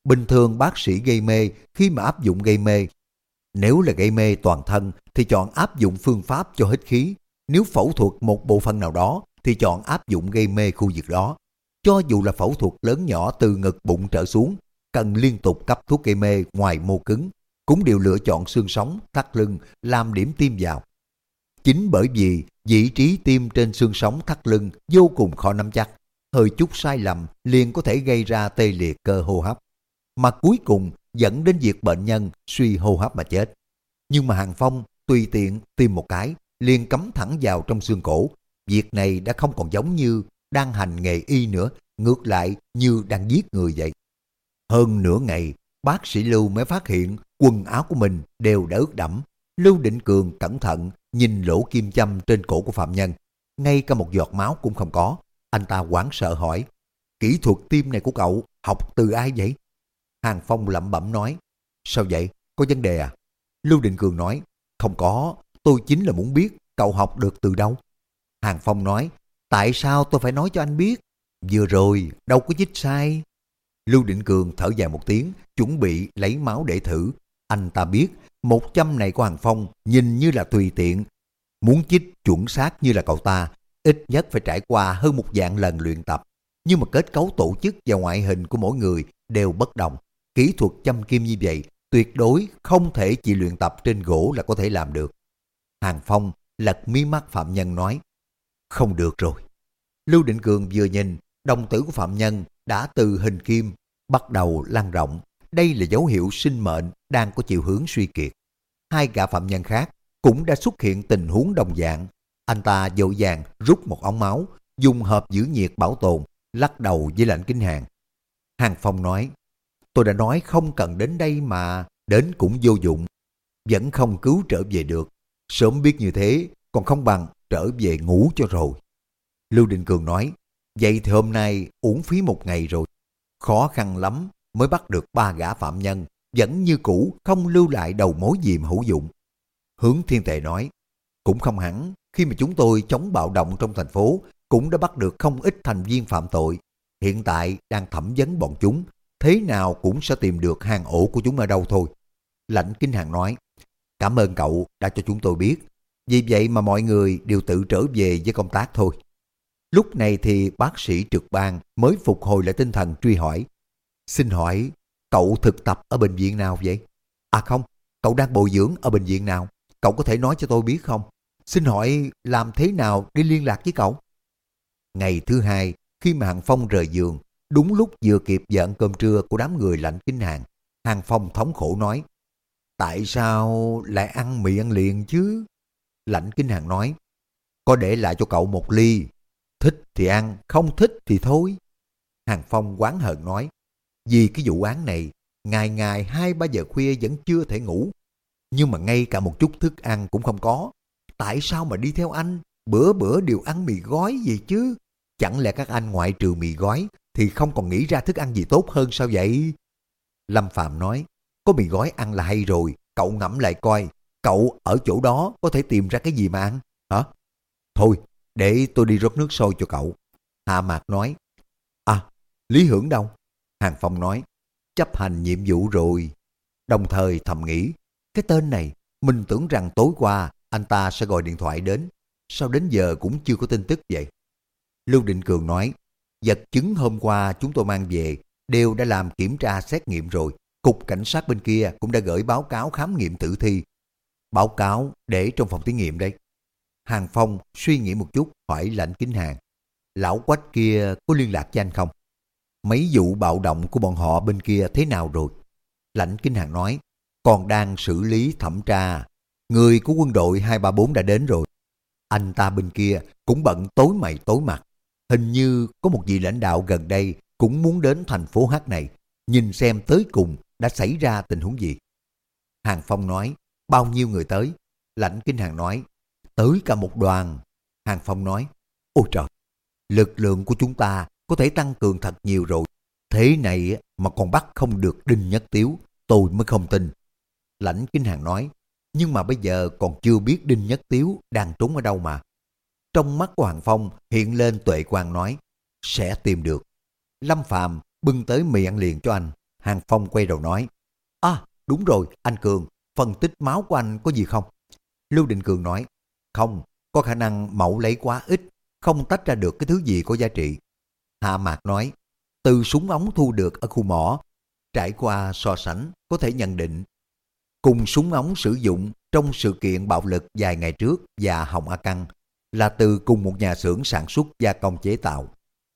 Bình thường bác sĩ gây mê khi mà áp dụng gây mê. Nếu là gây mê toàn thân thì chọn áp dụng phương pháp cho hít khí. Nếu phẫu thuật một bộ phận nào đó thì chọn áp dụng gây mê khu vực đó. Cho dù là phẫu thuật lớn nhỏ từ ngực bụng trở xuống, cần liên tục cấp thuốc gây mê ngoài mô cứng, cũng đều lựa chọn xương sống, thắt lưng làm điểm tiêm vào. Chính bởi vì vị trí tiêm trên xương sống thắt lưng vô cùng khó nắm chắc, hơi chút sai lầm liền có thể gây ra tê liệt cơ hô hấp mà cuối cùng dẫn đến việc bệnh nhân suy hô hấp mà chết. Nhưng mà Hàng Phong tùy tiện tìm một cái, liền cắm thẳng vào trong xương cổ. Việc này đã không còn giống như đang hành nghề y nữa, ngược lại như đang giết người vậy. Hơn nửa ngày, bác sĩ Lưu mới phát hiện quần áo của mình đều đã ướt đẫm. Lưu Định Cường cẩn thận nhìn lỗ kim châm trên cổ của phạm nhân. Ngay cả một giọt máu cũng không có. Anh ta hoảng sợ hỏi, kỹ thuật tim này của cậu học từ ai vậy? Hàng Phong lẩm bẩm nói, sao vậy, có vấn đề à? Lưu Định Cường nói, không có, tôi chính là muốn biết cậu học được từ đâu. Hàng Phong nói, tại sao tôi phải nói cho anh biết? Vừa rồi, đâu có chích sai. Lưu Định Cường thở dài một tiếng, chuẩn bị lấy máu để thử. Anh ta biết, một châm này của Hàng Phong nhìn như là tùy tiện. Muốn chích chuẩn xác như là cậu ta, ít nhất phải trải qua hơn một dạng lần luyện tập. Nhưng mà kết cấu tổ chức và ngoại hình của mỗi người đều bất đồng. Kỹ thuật châm kim như vậy tuyệt đối không thể chỉ luyện tập trên gỗ là có thể làm được. Hàng Phong lật mí mắt phạm nhân nói, không được rồi. Lưu Định Cường vừa nhìn, đồng tử của phạm nhân đã từ hình kim bắt đầu lan rộng. Đây là dấu hiệu sinh mệnh đang có chiều hướng suy kiệt. Hai gã phạm nhân khác cũng đã xuất hiện tình huống đồng dạng. Anh ta dội vàng rút một ống máu, dùng hộp giữ nhiệt bảo tồn, lắc đầu với lạnh kính hàng. Hàng Phong nói, tôi đã nói không cần đến đây mà, đến cũng vô dụng. Vẫn không cứu trở về được. Sớm biết như thế, còn không bằng trở về ngủ cho rồi. Lưu Đình Cường nói, vậy thì hôm nay uổng phí một ngày rồi. Khó khăn lắm mới bắt được ba gã phạm nhân, vẫn như cũ không lưu lại đầu mối gì mà hữu dụng. Hướng Thiên Tệ nói, cũng không hẳn, khi mà chúng tôi chống bạo động trong thành phố, cũng đã bắt được không ít thành viên phạm tội. Hiện tại đang thẩm vấn bọn chúng, thế nào cũng sẽ tìm được hang ổ của chúng ở đâu thôi. Lãnh Kinh Hàng nói, cảm ơn cậu đã cho chúng tôi biết, vì vậy mà mọi người đều tự trở về với công tác thôi. Lúc này thì bác sĩ trực ban mới phục hồi lại tinh thần truy hỏi. Xin hỏi, cậu thực tập ở bệnh viện nào vậy? À không, cậu đang bồi dưỡng ở bệnh viện nào? Cậu có thể nói cho tôi biết không? Xin hỏi làm thế nào để liên lạc với cậu? Ngày thứ hai, khi mà Hàng Phong rời giường, đúng lúc vừa kịp giờ ăn cơm trưa của đám người lạnh kinh hàng, Hàng Phong thống khổ nói, Tại sao lại ăn mì ăn liền chứ? Lạnh kinh hàng nói, có để lại cho cậu một ly, thích thì ăn, không thích thì thôi. Hàng Phong quán hờn nói, vì cái vụ án này, ngày ngày hai ba giờ khuya vẫn chưa thể ngủ, nhưng mà ngay cả một chút thức ăn cũng không có. Tại sao mà đi theo anh, bữa bữa đều ăn mì gói gì chứ? Chẳng lẽ các anh ngoại trừ mì gói thì không còn nghĩ ra thức ăn gì tốt hơn sao vậy? Lâm Phạm nói, có mì gói ăn là hay rồi, cậu ngẫm lại coi, cậu ở chỗ đó có thể tìm ra cái gì mà ăn, hả? Thôi, để tôi đi rót nước sôi cho cậu. Hạ Mạc nói, à, Lý Hưởng đâu? Hàng Phong nói, chấp hành nhiệm vụ rồi. Đồng thời thầm nghĩ, cái tên này, mình tưởng rằng tối qua anh ta sẽ gọi điện thoại đến. Sao đến giờ cũng chưa có tin tức vậy? Lưu Định Cường nói, vật chứng hôm qua chúng tôi mang về đều đã làm kiểm tra xét nghiệm rồi. Cục cảnh sát bên kia cũng đã gửi báo cáo khám nghiệm tử thi. Báo cáo để trong phòng thí nghiệm đây. Hàng Phong suy nghĩ một chút hỏi lạnh kính hàng. Lão quách kia có liên lạc với anh không? Mấy vụ bạo động của bọn họ bên kia thế nào rồi? Lãnh kính hàng nói, còn đang xử lý thẩm tra. Người của quân đội 234 đã đến rồi. Anh ta bên kia cũng bận tối mày tối mặt. Hình như có một vị lãnh đạo gần đây cũng muốn đến thành phố H này, nhìn xem tới cùng đã xảy ra tình huống gì. Hàng Phong nói, bao nhiêu người tới? Lãnh Kinh Hàng nói, tới cả một đoàn. Hàng Phong nói, ôi trời, lực lượng của chúng ta có thể tăng cường thật nhiều rồi. Thế này mà còn bắt không được Đinh Nhất Tiếu, tôi mới không tin. Lãnh Kinh Hàng nói, nhưng mà bây giờ còn chưa biết Đinh Nhất Tiếu đang trốn ở đâu mà. Trong mắt của Hàng Phong hiện lên tuệ quang nói, sẽ tìm được. Lâm Phạm bưng tới mì ăn liền cho anh. Hàng Phong quay đầu nói, À, đúng rồi, anh Cường, phân tích máu của anh có gì không? Lưu Định Cường nói, không, có khả năng mẫu lấy quá ít, không tách ra được cái thứ gì có giá trị. Hạ Mạc nói, từ súng ống thu được ở khu mỏ, trải qua so sánh có thể nhận định cùng súng ống sử dụng trong sự kiện bạo lực vài ngày trước và Hồng A Căng là từ cùng một nhà xưởng sản xuất gia công chế tạo.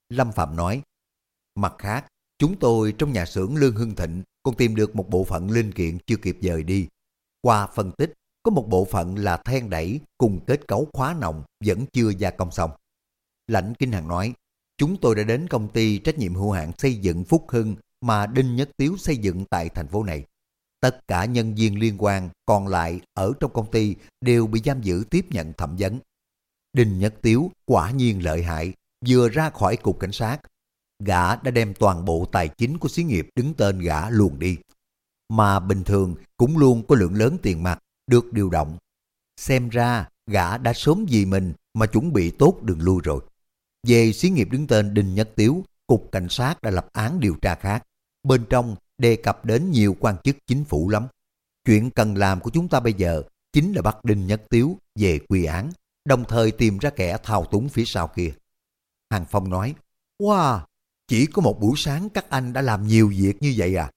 Lâm Phạm nói, mặt khác, chúng tôi trong nhà xưởng Lương Hưng Thịnh còn tìm được một bộ phận linh kiện chưa kịp dời đi. Qua phân tích, có một bộ phận là then đẩy cùng kết cấu khóa nòng vẫn chưa gia công xong. Lãnh Kinh Hàng nói, chúng tôi đã đến công ty trách nhiệm hữu hạn xây dựng Phúc Hưng mà Đinh Nhất Tiếu xây dựng tại thành phố này. Tất cả nhân viên liên quan còn lại ở trong công ty đều bị giam giữ tiếp nhận thẩm vấn. Đinh Nhất Tiếu quả nhiên lợi hại, vừa ra khỏi cục cảnh sát, gã đã đem toàn bộ tài chính của xí nghiệp đứng tên gã luồn đi. Mà bình thường cũng luôn có lượng lớn tiền mặt được điều động. Xem ra gã đã sớm vì mình mà chuẩn bị tốt đường lui rồi. Về xí nghiệp đứng tên Đinh Nhất Tiếu, Cục Cảnh sát đã lập án điều tra khác. Bên trong đề cập đến nhiều quan chức chính phủ lắm. Chuyện cần làm của chúng ta bây giờ chính là bắt Đinh Nhất Tiếu về quy án, đồng thời tìm ra kẻ thao túng phía sau kia. Hàng Phong nói, Wow, chỉ có một buổi sáng các anh đã làm nhiều việc như vậy à?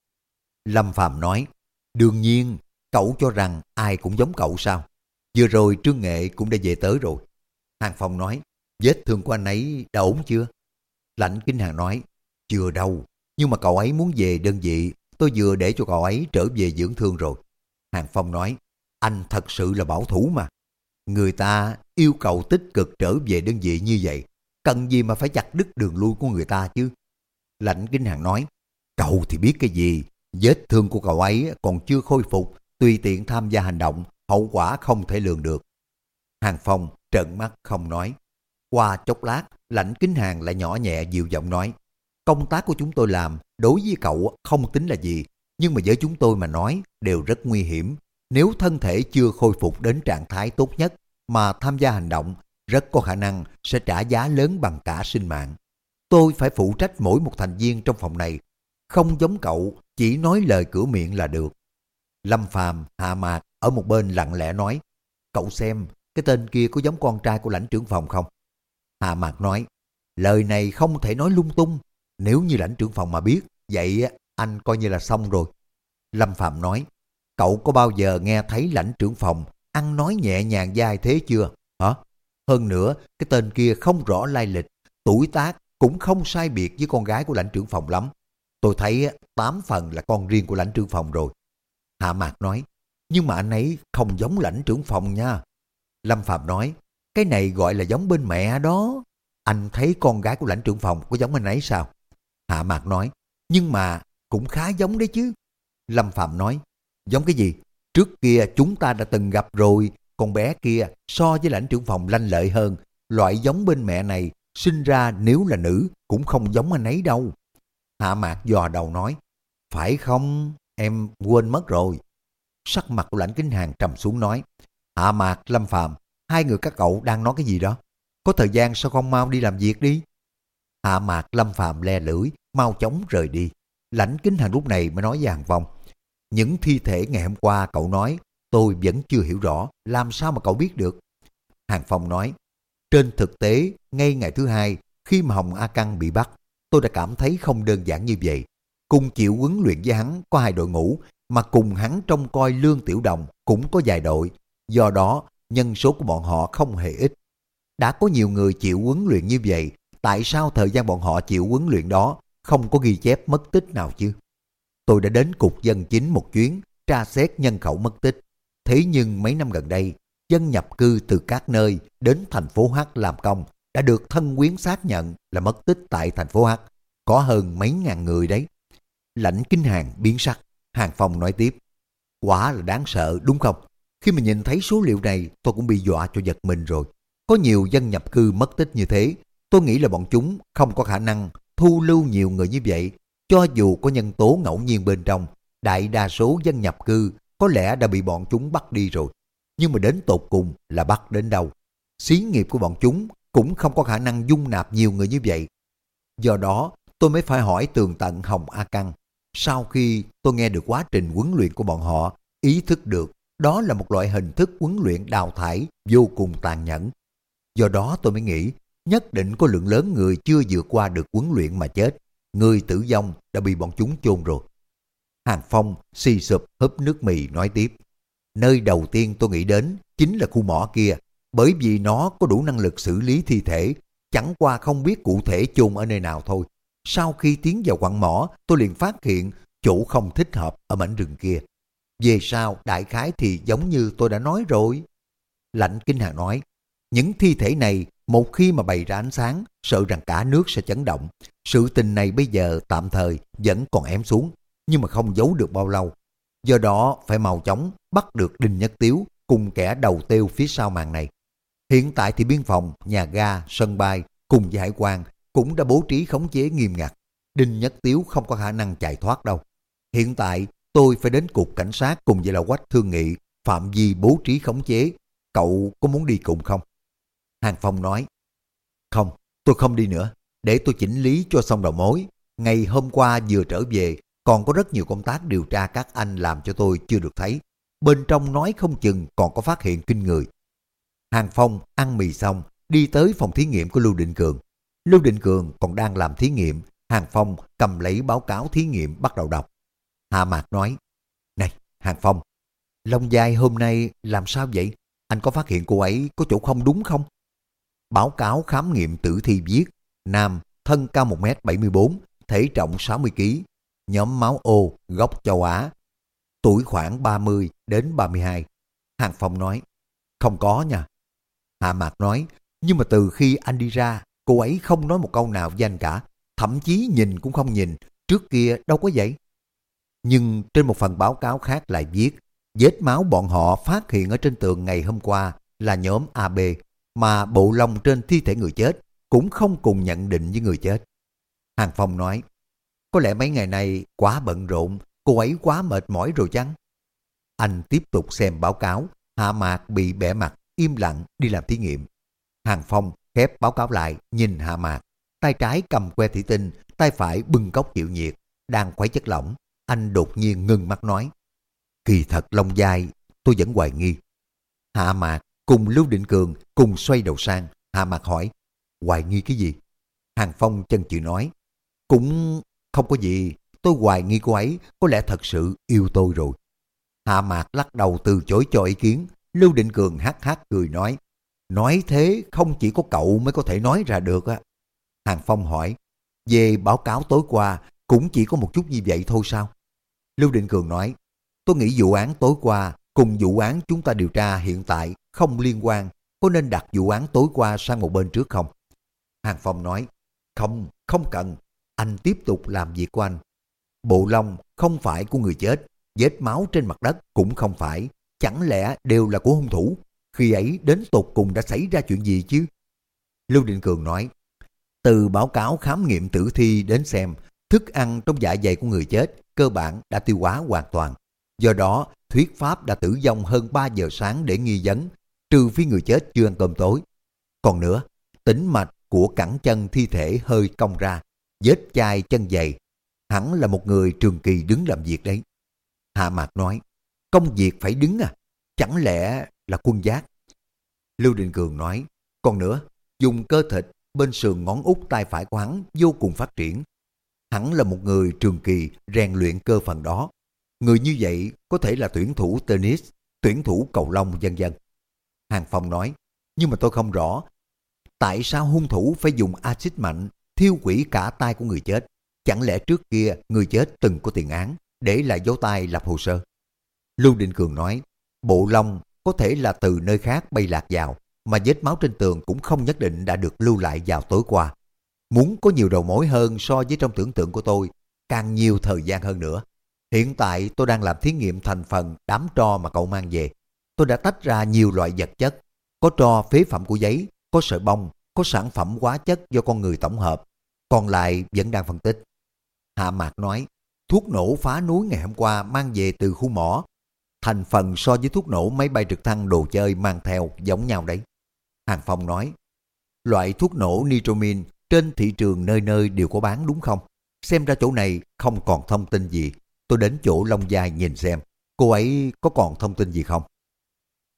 Lâm Phạm nói, đương nhiên, cậu cho rằng ai cũng giống cậu sao? Vừa rồi Trương Nghệ cũng đã về tới rồi. Hàng Phong nói, vết thương của anh ấy đã ổn chưa? Lãnh Kinh Hàng nói, chưa đâu, nhưng mà cậu ấy muốn về đơn vị, tôi vừa để cho cậu ấy trở về dưỡng thương rồi. Hàng Phong nói, anh thật sự là bảo thủ mà. Người ta yêu cầu tích cực trở về đơn vị như vậy, cần gì mà phải chặt đứt đường lui của người ta chứ? Lãnh Kinh Hàng nói, cậu thì biết cái gì, vết thương của cậu ấy còn chưa khôi phục, tùy tiện tham gia hành động, hậu quả không thể lường được. Hàng Phong trợn mắt không nói. Qua chốc lát, lãnh kính hàng lại nhỏ nhẹ dịu giọng nói. Công tác của chúng tôi làm đối với cậu không tính là gì, nhưng mà với chúng tôi mà nói đều rất nguy hiểm. Nếu thân thể chưa khôi phục đến trạng thái tốt nhất mà tham gia hành động, rất có khả năng sẽ trả giá lớn bằng cả sinh mạng. Tôi phải phụ trách mỗi một thành viên trong phòng này, không giống cậu chỉ nói lời cửa miệng là được. Lâm Phàm, Hạ Mạc ở một bên lặng lẽ nói, cậu xem cái tên kia có giống con trai của lãnh trưởng phòng không? Hạ Mạc nói, lời này không thể nói lung tung, nếu như lãnh trưởng phòng mà biết, vậy anh coi như là xong rồi. Lâm Phạm nói, cậu có bao giờ nghe thấy lãnh trưởng phòng ăn nói nhẹ nhàng dai thế chưa? Hả? Hơn nữa, cái tên kia không rõ lai lịch, tuổi tác cũng không sai biệt với con gái của lãnh trưởng phòng lắm. Tôi thấy tám phần là con riêng của lãnh trưởng phòng rồi. Hạ Mạc nói, nhưng mà anh ấy không giống lãnh trưởng phòng nha. Lâm Phạm nói, cái này gọi là giống bên mẹ đó. Anh thấy con gái của lãnh trưởng phòng có giống anh ấy sao? Hạ Mạc nói, nhưng mà cũng khá giống đấy chứ. Lâm Phạm nói, giống cái gì? Trước kia chúng ta đã từng gặp rồi, con bé kia so với lãnh trưởng phòng lanh lợi hơn. Loại giống bên mẹ này sinh ra nếu là nữ cũng không giống anh ấy đâu. Hạ Mạc dò đầu nói, phải không? Em quên mất rồi. Sắc mặt của lãnh kính hàng trầm xuống nói, Hạ Mạc, Lâm Phạm, hai người các cậu đang nói cái gì đó? Có thời gian sao không mau đi làm việc đi? Hạ Mạc, Lâm Phạm le lưỡi, mau chóng rời đi. Lãnh kính hàng lúc này mới nói với Hàng Phong, những thi thể ngày hôm qua cậu nói, tôi vẫn chưa hiểu rõ, làm sao mà cậu biết được? Hàng Phong nói, trên thực tế, ngay ngày thứ hai, khi mà Hồng A Căng bị bắt, tôi đã cảm thấy không đơn giản như vậy. Cùng chịu huấn luyện với hắn có hai đội ngũ, mà cùng hắn trông coi Lương Tiểu Đồng cũng có vài đội. Do đó, nhân số của bọn họ không hề ít. Đã có nhiều người chịu huấn luyện như vậy, tại sao thời gian bọn họ chịu huấn luyện đó không có ghi chép mất tích nào chứ? Tôi đã đến cục dân chính một chuyến, tra xét nhân khẩu mất tích. Thế nhưng mấy năm gần đây, dân nhập cư từ các nơi đến thành phố H làm công đã được thân quyến xác nhận là mất tích tại thành phố H. Có hơn mấy ngàn người đấy. Lãnh kinh hàng biến sắc, Hàng Phong nói tiếp. Quả là đáng sợ đúng không? Khi mà nhìn thấy số liệu này tôi cũng bị dọa cho giật mình rồi. Có nhiều dân nhập cư mất tích như thế. Tôi nghĩ là bọn chúng không có khả năng thu lưu nhiều người như vậy. Cho dù có nhân tố ngẫu nhiên bên trong, đại đa số dân nhập cư có lẽ đã bị bọn chúng bắt đi rồi. Nhưng mà đến tột cùng là bắt đến đâu. Xí nghiệp của bọn chúng cũng không có khả năng dung nạp nhiều người như vậy. Do đó, tôi mới phải hỏi tường tận Hồng A Căng. Sau khi tôi nghe được quá trình huấn luyện của bọn họ, ý thức được đó là một loại hình thức huấn luyện đào thải vô cùng tàn nhẫn. Do đó tôi mới nghĩ, nhất định có lượng lớn người chưa vượt qua được huấn luyện mà chết. Người tử vong đã bị bọn chúng chôn rồi. Hàng Phong xì sụp húp nước mì nói tiếp. Nơi đầu tiên tôi nghĩ đến chính là khu mỏ kia, bởi vì nó có đủ năng lực xử lý thi thể, chẳng qua không biết cụ thể chôn ở nơi nào thôi. Sau khi tiến vào quặng mỏ, tôi liền phát hiện chỗ không thích hợp ở mảnh rừng kia. Về sau, đại khái thì giống như tôi đã nói rồi. Lạnh Kinh Hàng nói, những thi thể này một khi mà bày ra ánh sáng, sợ rằng cả nước sẽ chấn động. Sự tình này bây giờ tạm thời vẫn còn ém xuống, nhưng mà không giấu được bao lâu. Do đó phải mau chóng bắt được Đinh Nhất Tiếu cùng kẻ đầu tiêu phía sau màn này. Hiện tại thì biên phòng, nhà ga, sân bay cùng với hải quan cũng đã bố trí khống chế nghiêm ngặt. Đinh Nhất Tiếu không có khả năng chạy thoát đâu. Hiện tại tôi phải đến cục cảnh sát cùng với là quách thương nghị phạm vi bố trí khống chế. Cậu có muốn đi cùng không? Hàng Phong nói, không, tôi không đi nữa, để tôi chỉnh lý cho xong đầu mối. Ngày hôm qua vừa trở về, còn có rất nhiều công tác điều tra các anh làm cho tôi chưa được thấy. Bên trong nói không chừng còn có phát hiện kinh người. Hàng Phong ăn mì xong, đi tới phòng thí nghiệm của Lưu Định Cường. Lưu Định Cường còn đang làm thí nghiệm, Hàng Phong cầm lấy báo cáo thí nghiệm bắt đầu đọc. Hạ Mạc nói, Này, Hàng Phong, Long Giai hôm nay làm sao vậy? Anh có phát hiện cô ấy có chỗ không đúng không? Báo cáo khám nghiệm tử thi viết, nam, thân cao 1m74, thể trọng 60kg, nhóm máu O, gốc châu Á, tuổi khoảng 30 đến 32. Hàng Phong nói, không có nha. Hạ Mạc nói, nhưng mà từ khi anh đi ra, cô ấy không nói một câu nào với anh cả, thậm chí nhìn cũng không nhìn, trước kia đâu có vậy. Nhưng trên một phần báo cáo khác lại viết, vết máu bọn họ phát hiện ở trên tường ngày hôm qua là nhóm AB, mà bộ lông trên thi thể người chết cũng không cùng nhận định với người chết. Hàng Phong nói, có lẽ mấy ngày này quá bận rộn, cô ấy quá mệt mỏi rồi chăng? Anh tiếp tục xem báo cáo, Hạ Mạc bị bẻ mặt, im lặng đi làm thí nghiệm. Hàng Phong khép báo cáo lại, nhìn Hạ Mạc. Tay trái cầm que thủy tinh, tay phải bưng cốc chịu nhiệt, đang khuấy chất lỏng. Anh đột nhiên ngừng mắt nói. Kỳ thật Long dai, tôi vẫn hoài nghi. Hạ Mạc cùng Lưu Định Cường cùng xoay đầu sang. Hạ Mạc hỏi, hoài nghi cái gì? Hàng Phong chân chịu nói, cũng không có gì, tôi hoài nghi cô ấy có lẽ thật sự yêu tôi rồi. Hạ Mạc lắc đầu từ chối cho ý kiến, Lưu Định Cường hát hát cười nói, nói thế không chỉ có cậu mới có thể nói ra được á. Hàng Phong hỏi, về báo cáo tối qua cũng chỉ có một chút như vậy thôi sao? Lưu Định Cường nói, tôi nghĩ vụ án tối qua cùng vụ án chúng ta điều tra hiện tại không liên quan, có nên đặt vụ án tối qua sang một bên trước không? Hàng Phong nói, không, không cần, anh tiếp tục làm việc của anh. Bộ lông không phải của người chết, vết máu trên mặt đất cũng không phải, chẳng lẽ đều là của hung thủ? Khi ấy đến tột cùng đã xảy ra chuyện gì chứ? Lưu Định Cường nói, từ báo cáo khám nghiệm tử thi đến xem, thức ăn trong dạ dày của người chết cơ bản đã tiêu hóa hoàn toàn. Do đó, thuyết pháp đã tử vong hơn 3 giờ sáng để nghi vấn, trừ phi người chết chưa ăn cơm tối. Còn nữa, tính mạch của cẳng chân thi thể hơi cong ra, vết chai chân dày. Hẳn là một người trường kỳ đứng làm việc đấy. Hạ Mạc nói, công việc phải đứng à? Chẳng lẽ là quân giác? Lưu đình Cường nói, còn nữa, dùng cơ thịt bên sườn ngón út tay phải của hắn vô cùng phát triển. Hắn là một người trường kỳ rèn luyện cơ phần đó. Người như vậy có thể là tuyển thủ tennis, tuyển thủ cầu lông vân vân. Hàng Phong nói, nhưng mà tôi không rõ tại sao hung thủ phải dùng axit mạnh thiêu quỷ cả tay của người chết. Chẳng lẽ trước kia người chết từng có tiền án để lại dấu tay lập hồ sơ? Lưu Định Cường nói, bộ lông có thể là từ nơi khác bay lạc vào, mà vết máu trên tường cũng không nhất định đã được lưu lại vào tối qua. Muốn có nhiều đầu mối hơn so với trong tưởng tượng của tôi, càng nhiều thời gian hơn nữa. Hiện tại tôi đang làm thí nghiệm thành phần đám tro mà cậu mang về. Tôi đã tách ra nhiều loại vật chất, có tro phế phẩm của giấy, có sợi bông, có sản phẩm hóa chất do con người tổng hợp, còn lại vẫn đang phân tích. Hạ Mạc nói, thuốc nổ phá núi ngày hôm qua mang về từ khu mỏ, thành phần so với thuốc nổ máy bay trực thăng đồ chơi mang theo giống nhau đấy. Hàng Phong nói, loại thuốc nổ nitromin trên thị trường nơi nơi đều có bán đúng không? Xem ra chỗ này không còn thông tin gì, tôi đến chỗ Long Giai nhìn xem, cô ấy có còn thông tin gì không?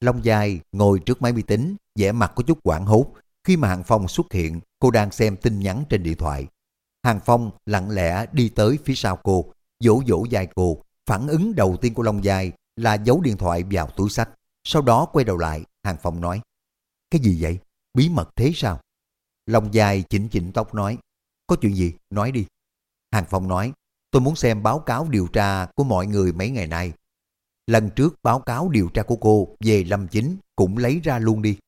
Long Giai ngồi trước máy vi tính, vẻ mặt có chút quảng hốt. Khi mà Hàng Phong xuất hiện, cô đang xem tin nhắn trên điện thoại. Hàng Phong lặng lẽ đi tới phía sau cô, vỗ vỗ vai cô. Phản ứng đầu tiên của Long Giai là giấu điện thoại vào túi sách. Sau đó quay đầu lại, Hàng Phong nói. Cái gì vậy? Bí mật thế sao? Long Giai chỉnh chỉnh tóc nói. Có chuyện gì? Nói đi. Hàng Phong nói. Tôi muốn xem báo cáo điều tra của mọi người mấy ngày nay. Lần trước báo cáo điều tra của cô về Lâm Chính cũng lấy ra luôn đi.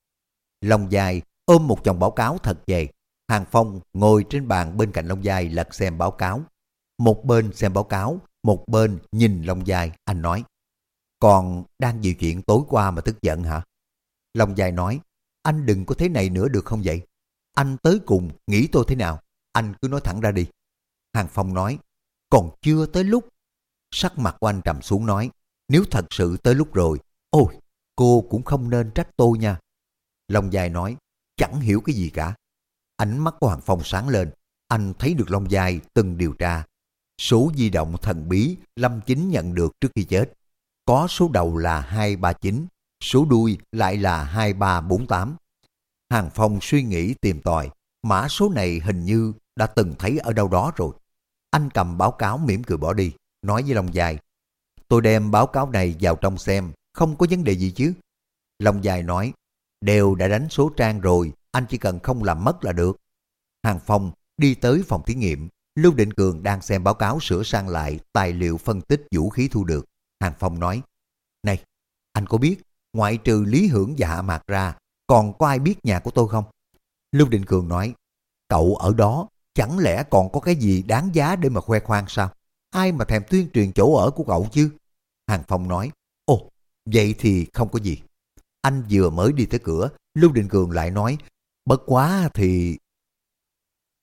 Long dài ôm một chồng báo cáo thật dày. Hàng Phong ngồi trên bàn bên cạnh Long dài lật xem báo cáo. Một bên xem báo cáo, một bên nhìn Long dài, anh nói. Còn đang dự chuyện tối qua mà tức giận hả? Long dài nói, anh đừng có thế này nữa được không vậy? Anh tới cùng nghĩ tôi thế nào? Anh cứ nói thẳng ra đi. Hàng Phong nói, còn chưa tới lúc. Sắc mặt của anh trầm xuống nói, nếu thật sự tới lúc rồi, ôi, cô cũng không nên trách tôi nha. Long Dài nói, chẳng hiểu cái gì cả. Ánh mắt của Hoàng Phong sáng lên, anh thấy được Long Dài từng điều tra. Số di động thần bí Lâm Chính nhận được trước khi chết. Có số đầu là 239, số đuôi lại là 2348. Hàng Phong suy nghĩ tìm tòi, mã số này hình như đã từng thấy ở đâu đó rồi. Anh cầm báo cáo mỉm cười bỏ đi, nói với Long Dài. Tôi đem báo cáo này vào trong xem, không có vấn đề gì chứ. Long Dài nói, đều đã đánh số trang rồi, anh chỉ cần không làm mất là được. Hàng Phong đi tới phòng thí nghiệm, Lưu Định Cường đang xem báo cáo sửa sang lại tài liệu phân tích vũ khí thu được. Hàng Phong nói, Này, anh có biết, ngoại trừ Lý Hưởng và Hạ Mạc ra, còn có ai biết nhà của tôi không? Lưu Định Cường nói, cậu ở đó, chẳng lẽ còn có cái gì đáng giá để mà khoe khoang sao? Ai mà thèm tuyên truyền chỗ ở của cậu chứ? Hàng Phong nói, ồ, vậy thì không có gì. Anh vừa mới đi tới cửa, Lưu Định Cường lại nói, bất quá thì...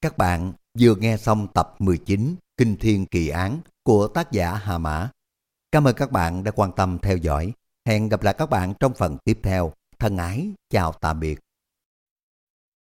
Các bạn vừa nghe xong tập 19 Kinh Thiên Kỳ Án của tác giả Hà Mã. Cảm ơn các bạn đã quan tâm theo dõi. Hẹn gặp lại các bạn trong phần tiếp theo. Thân ái, chào tạm biệt.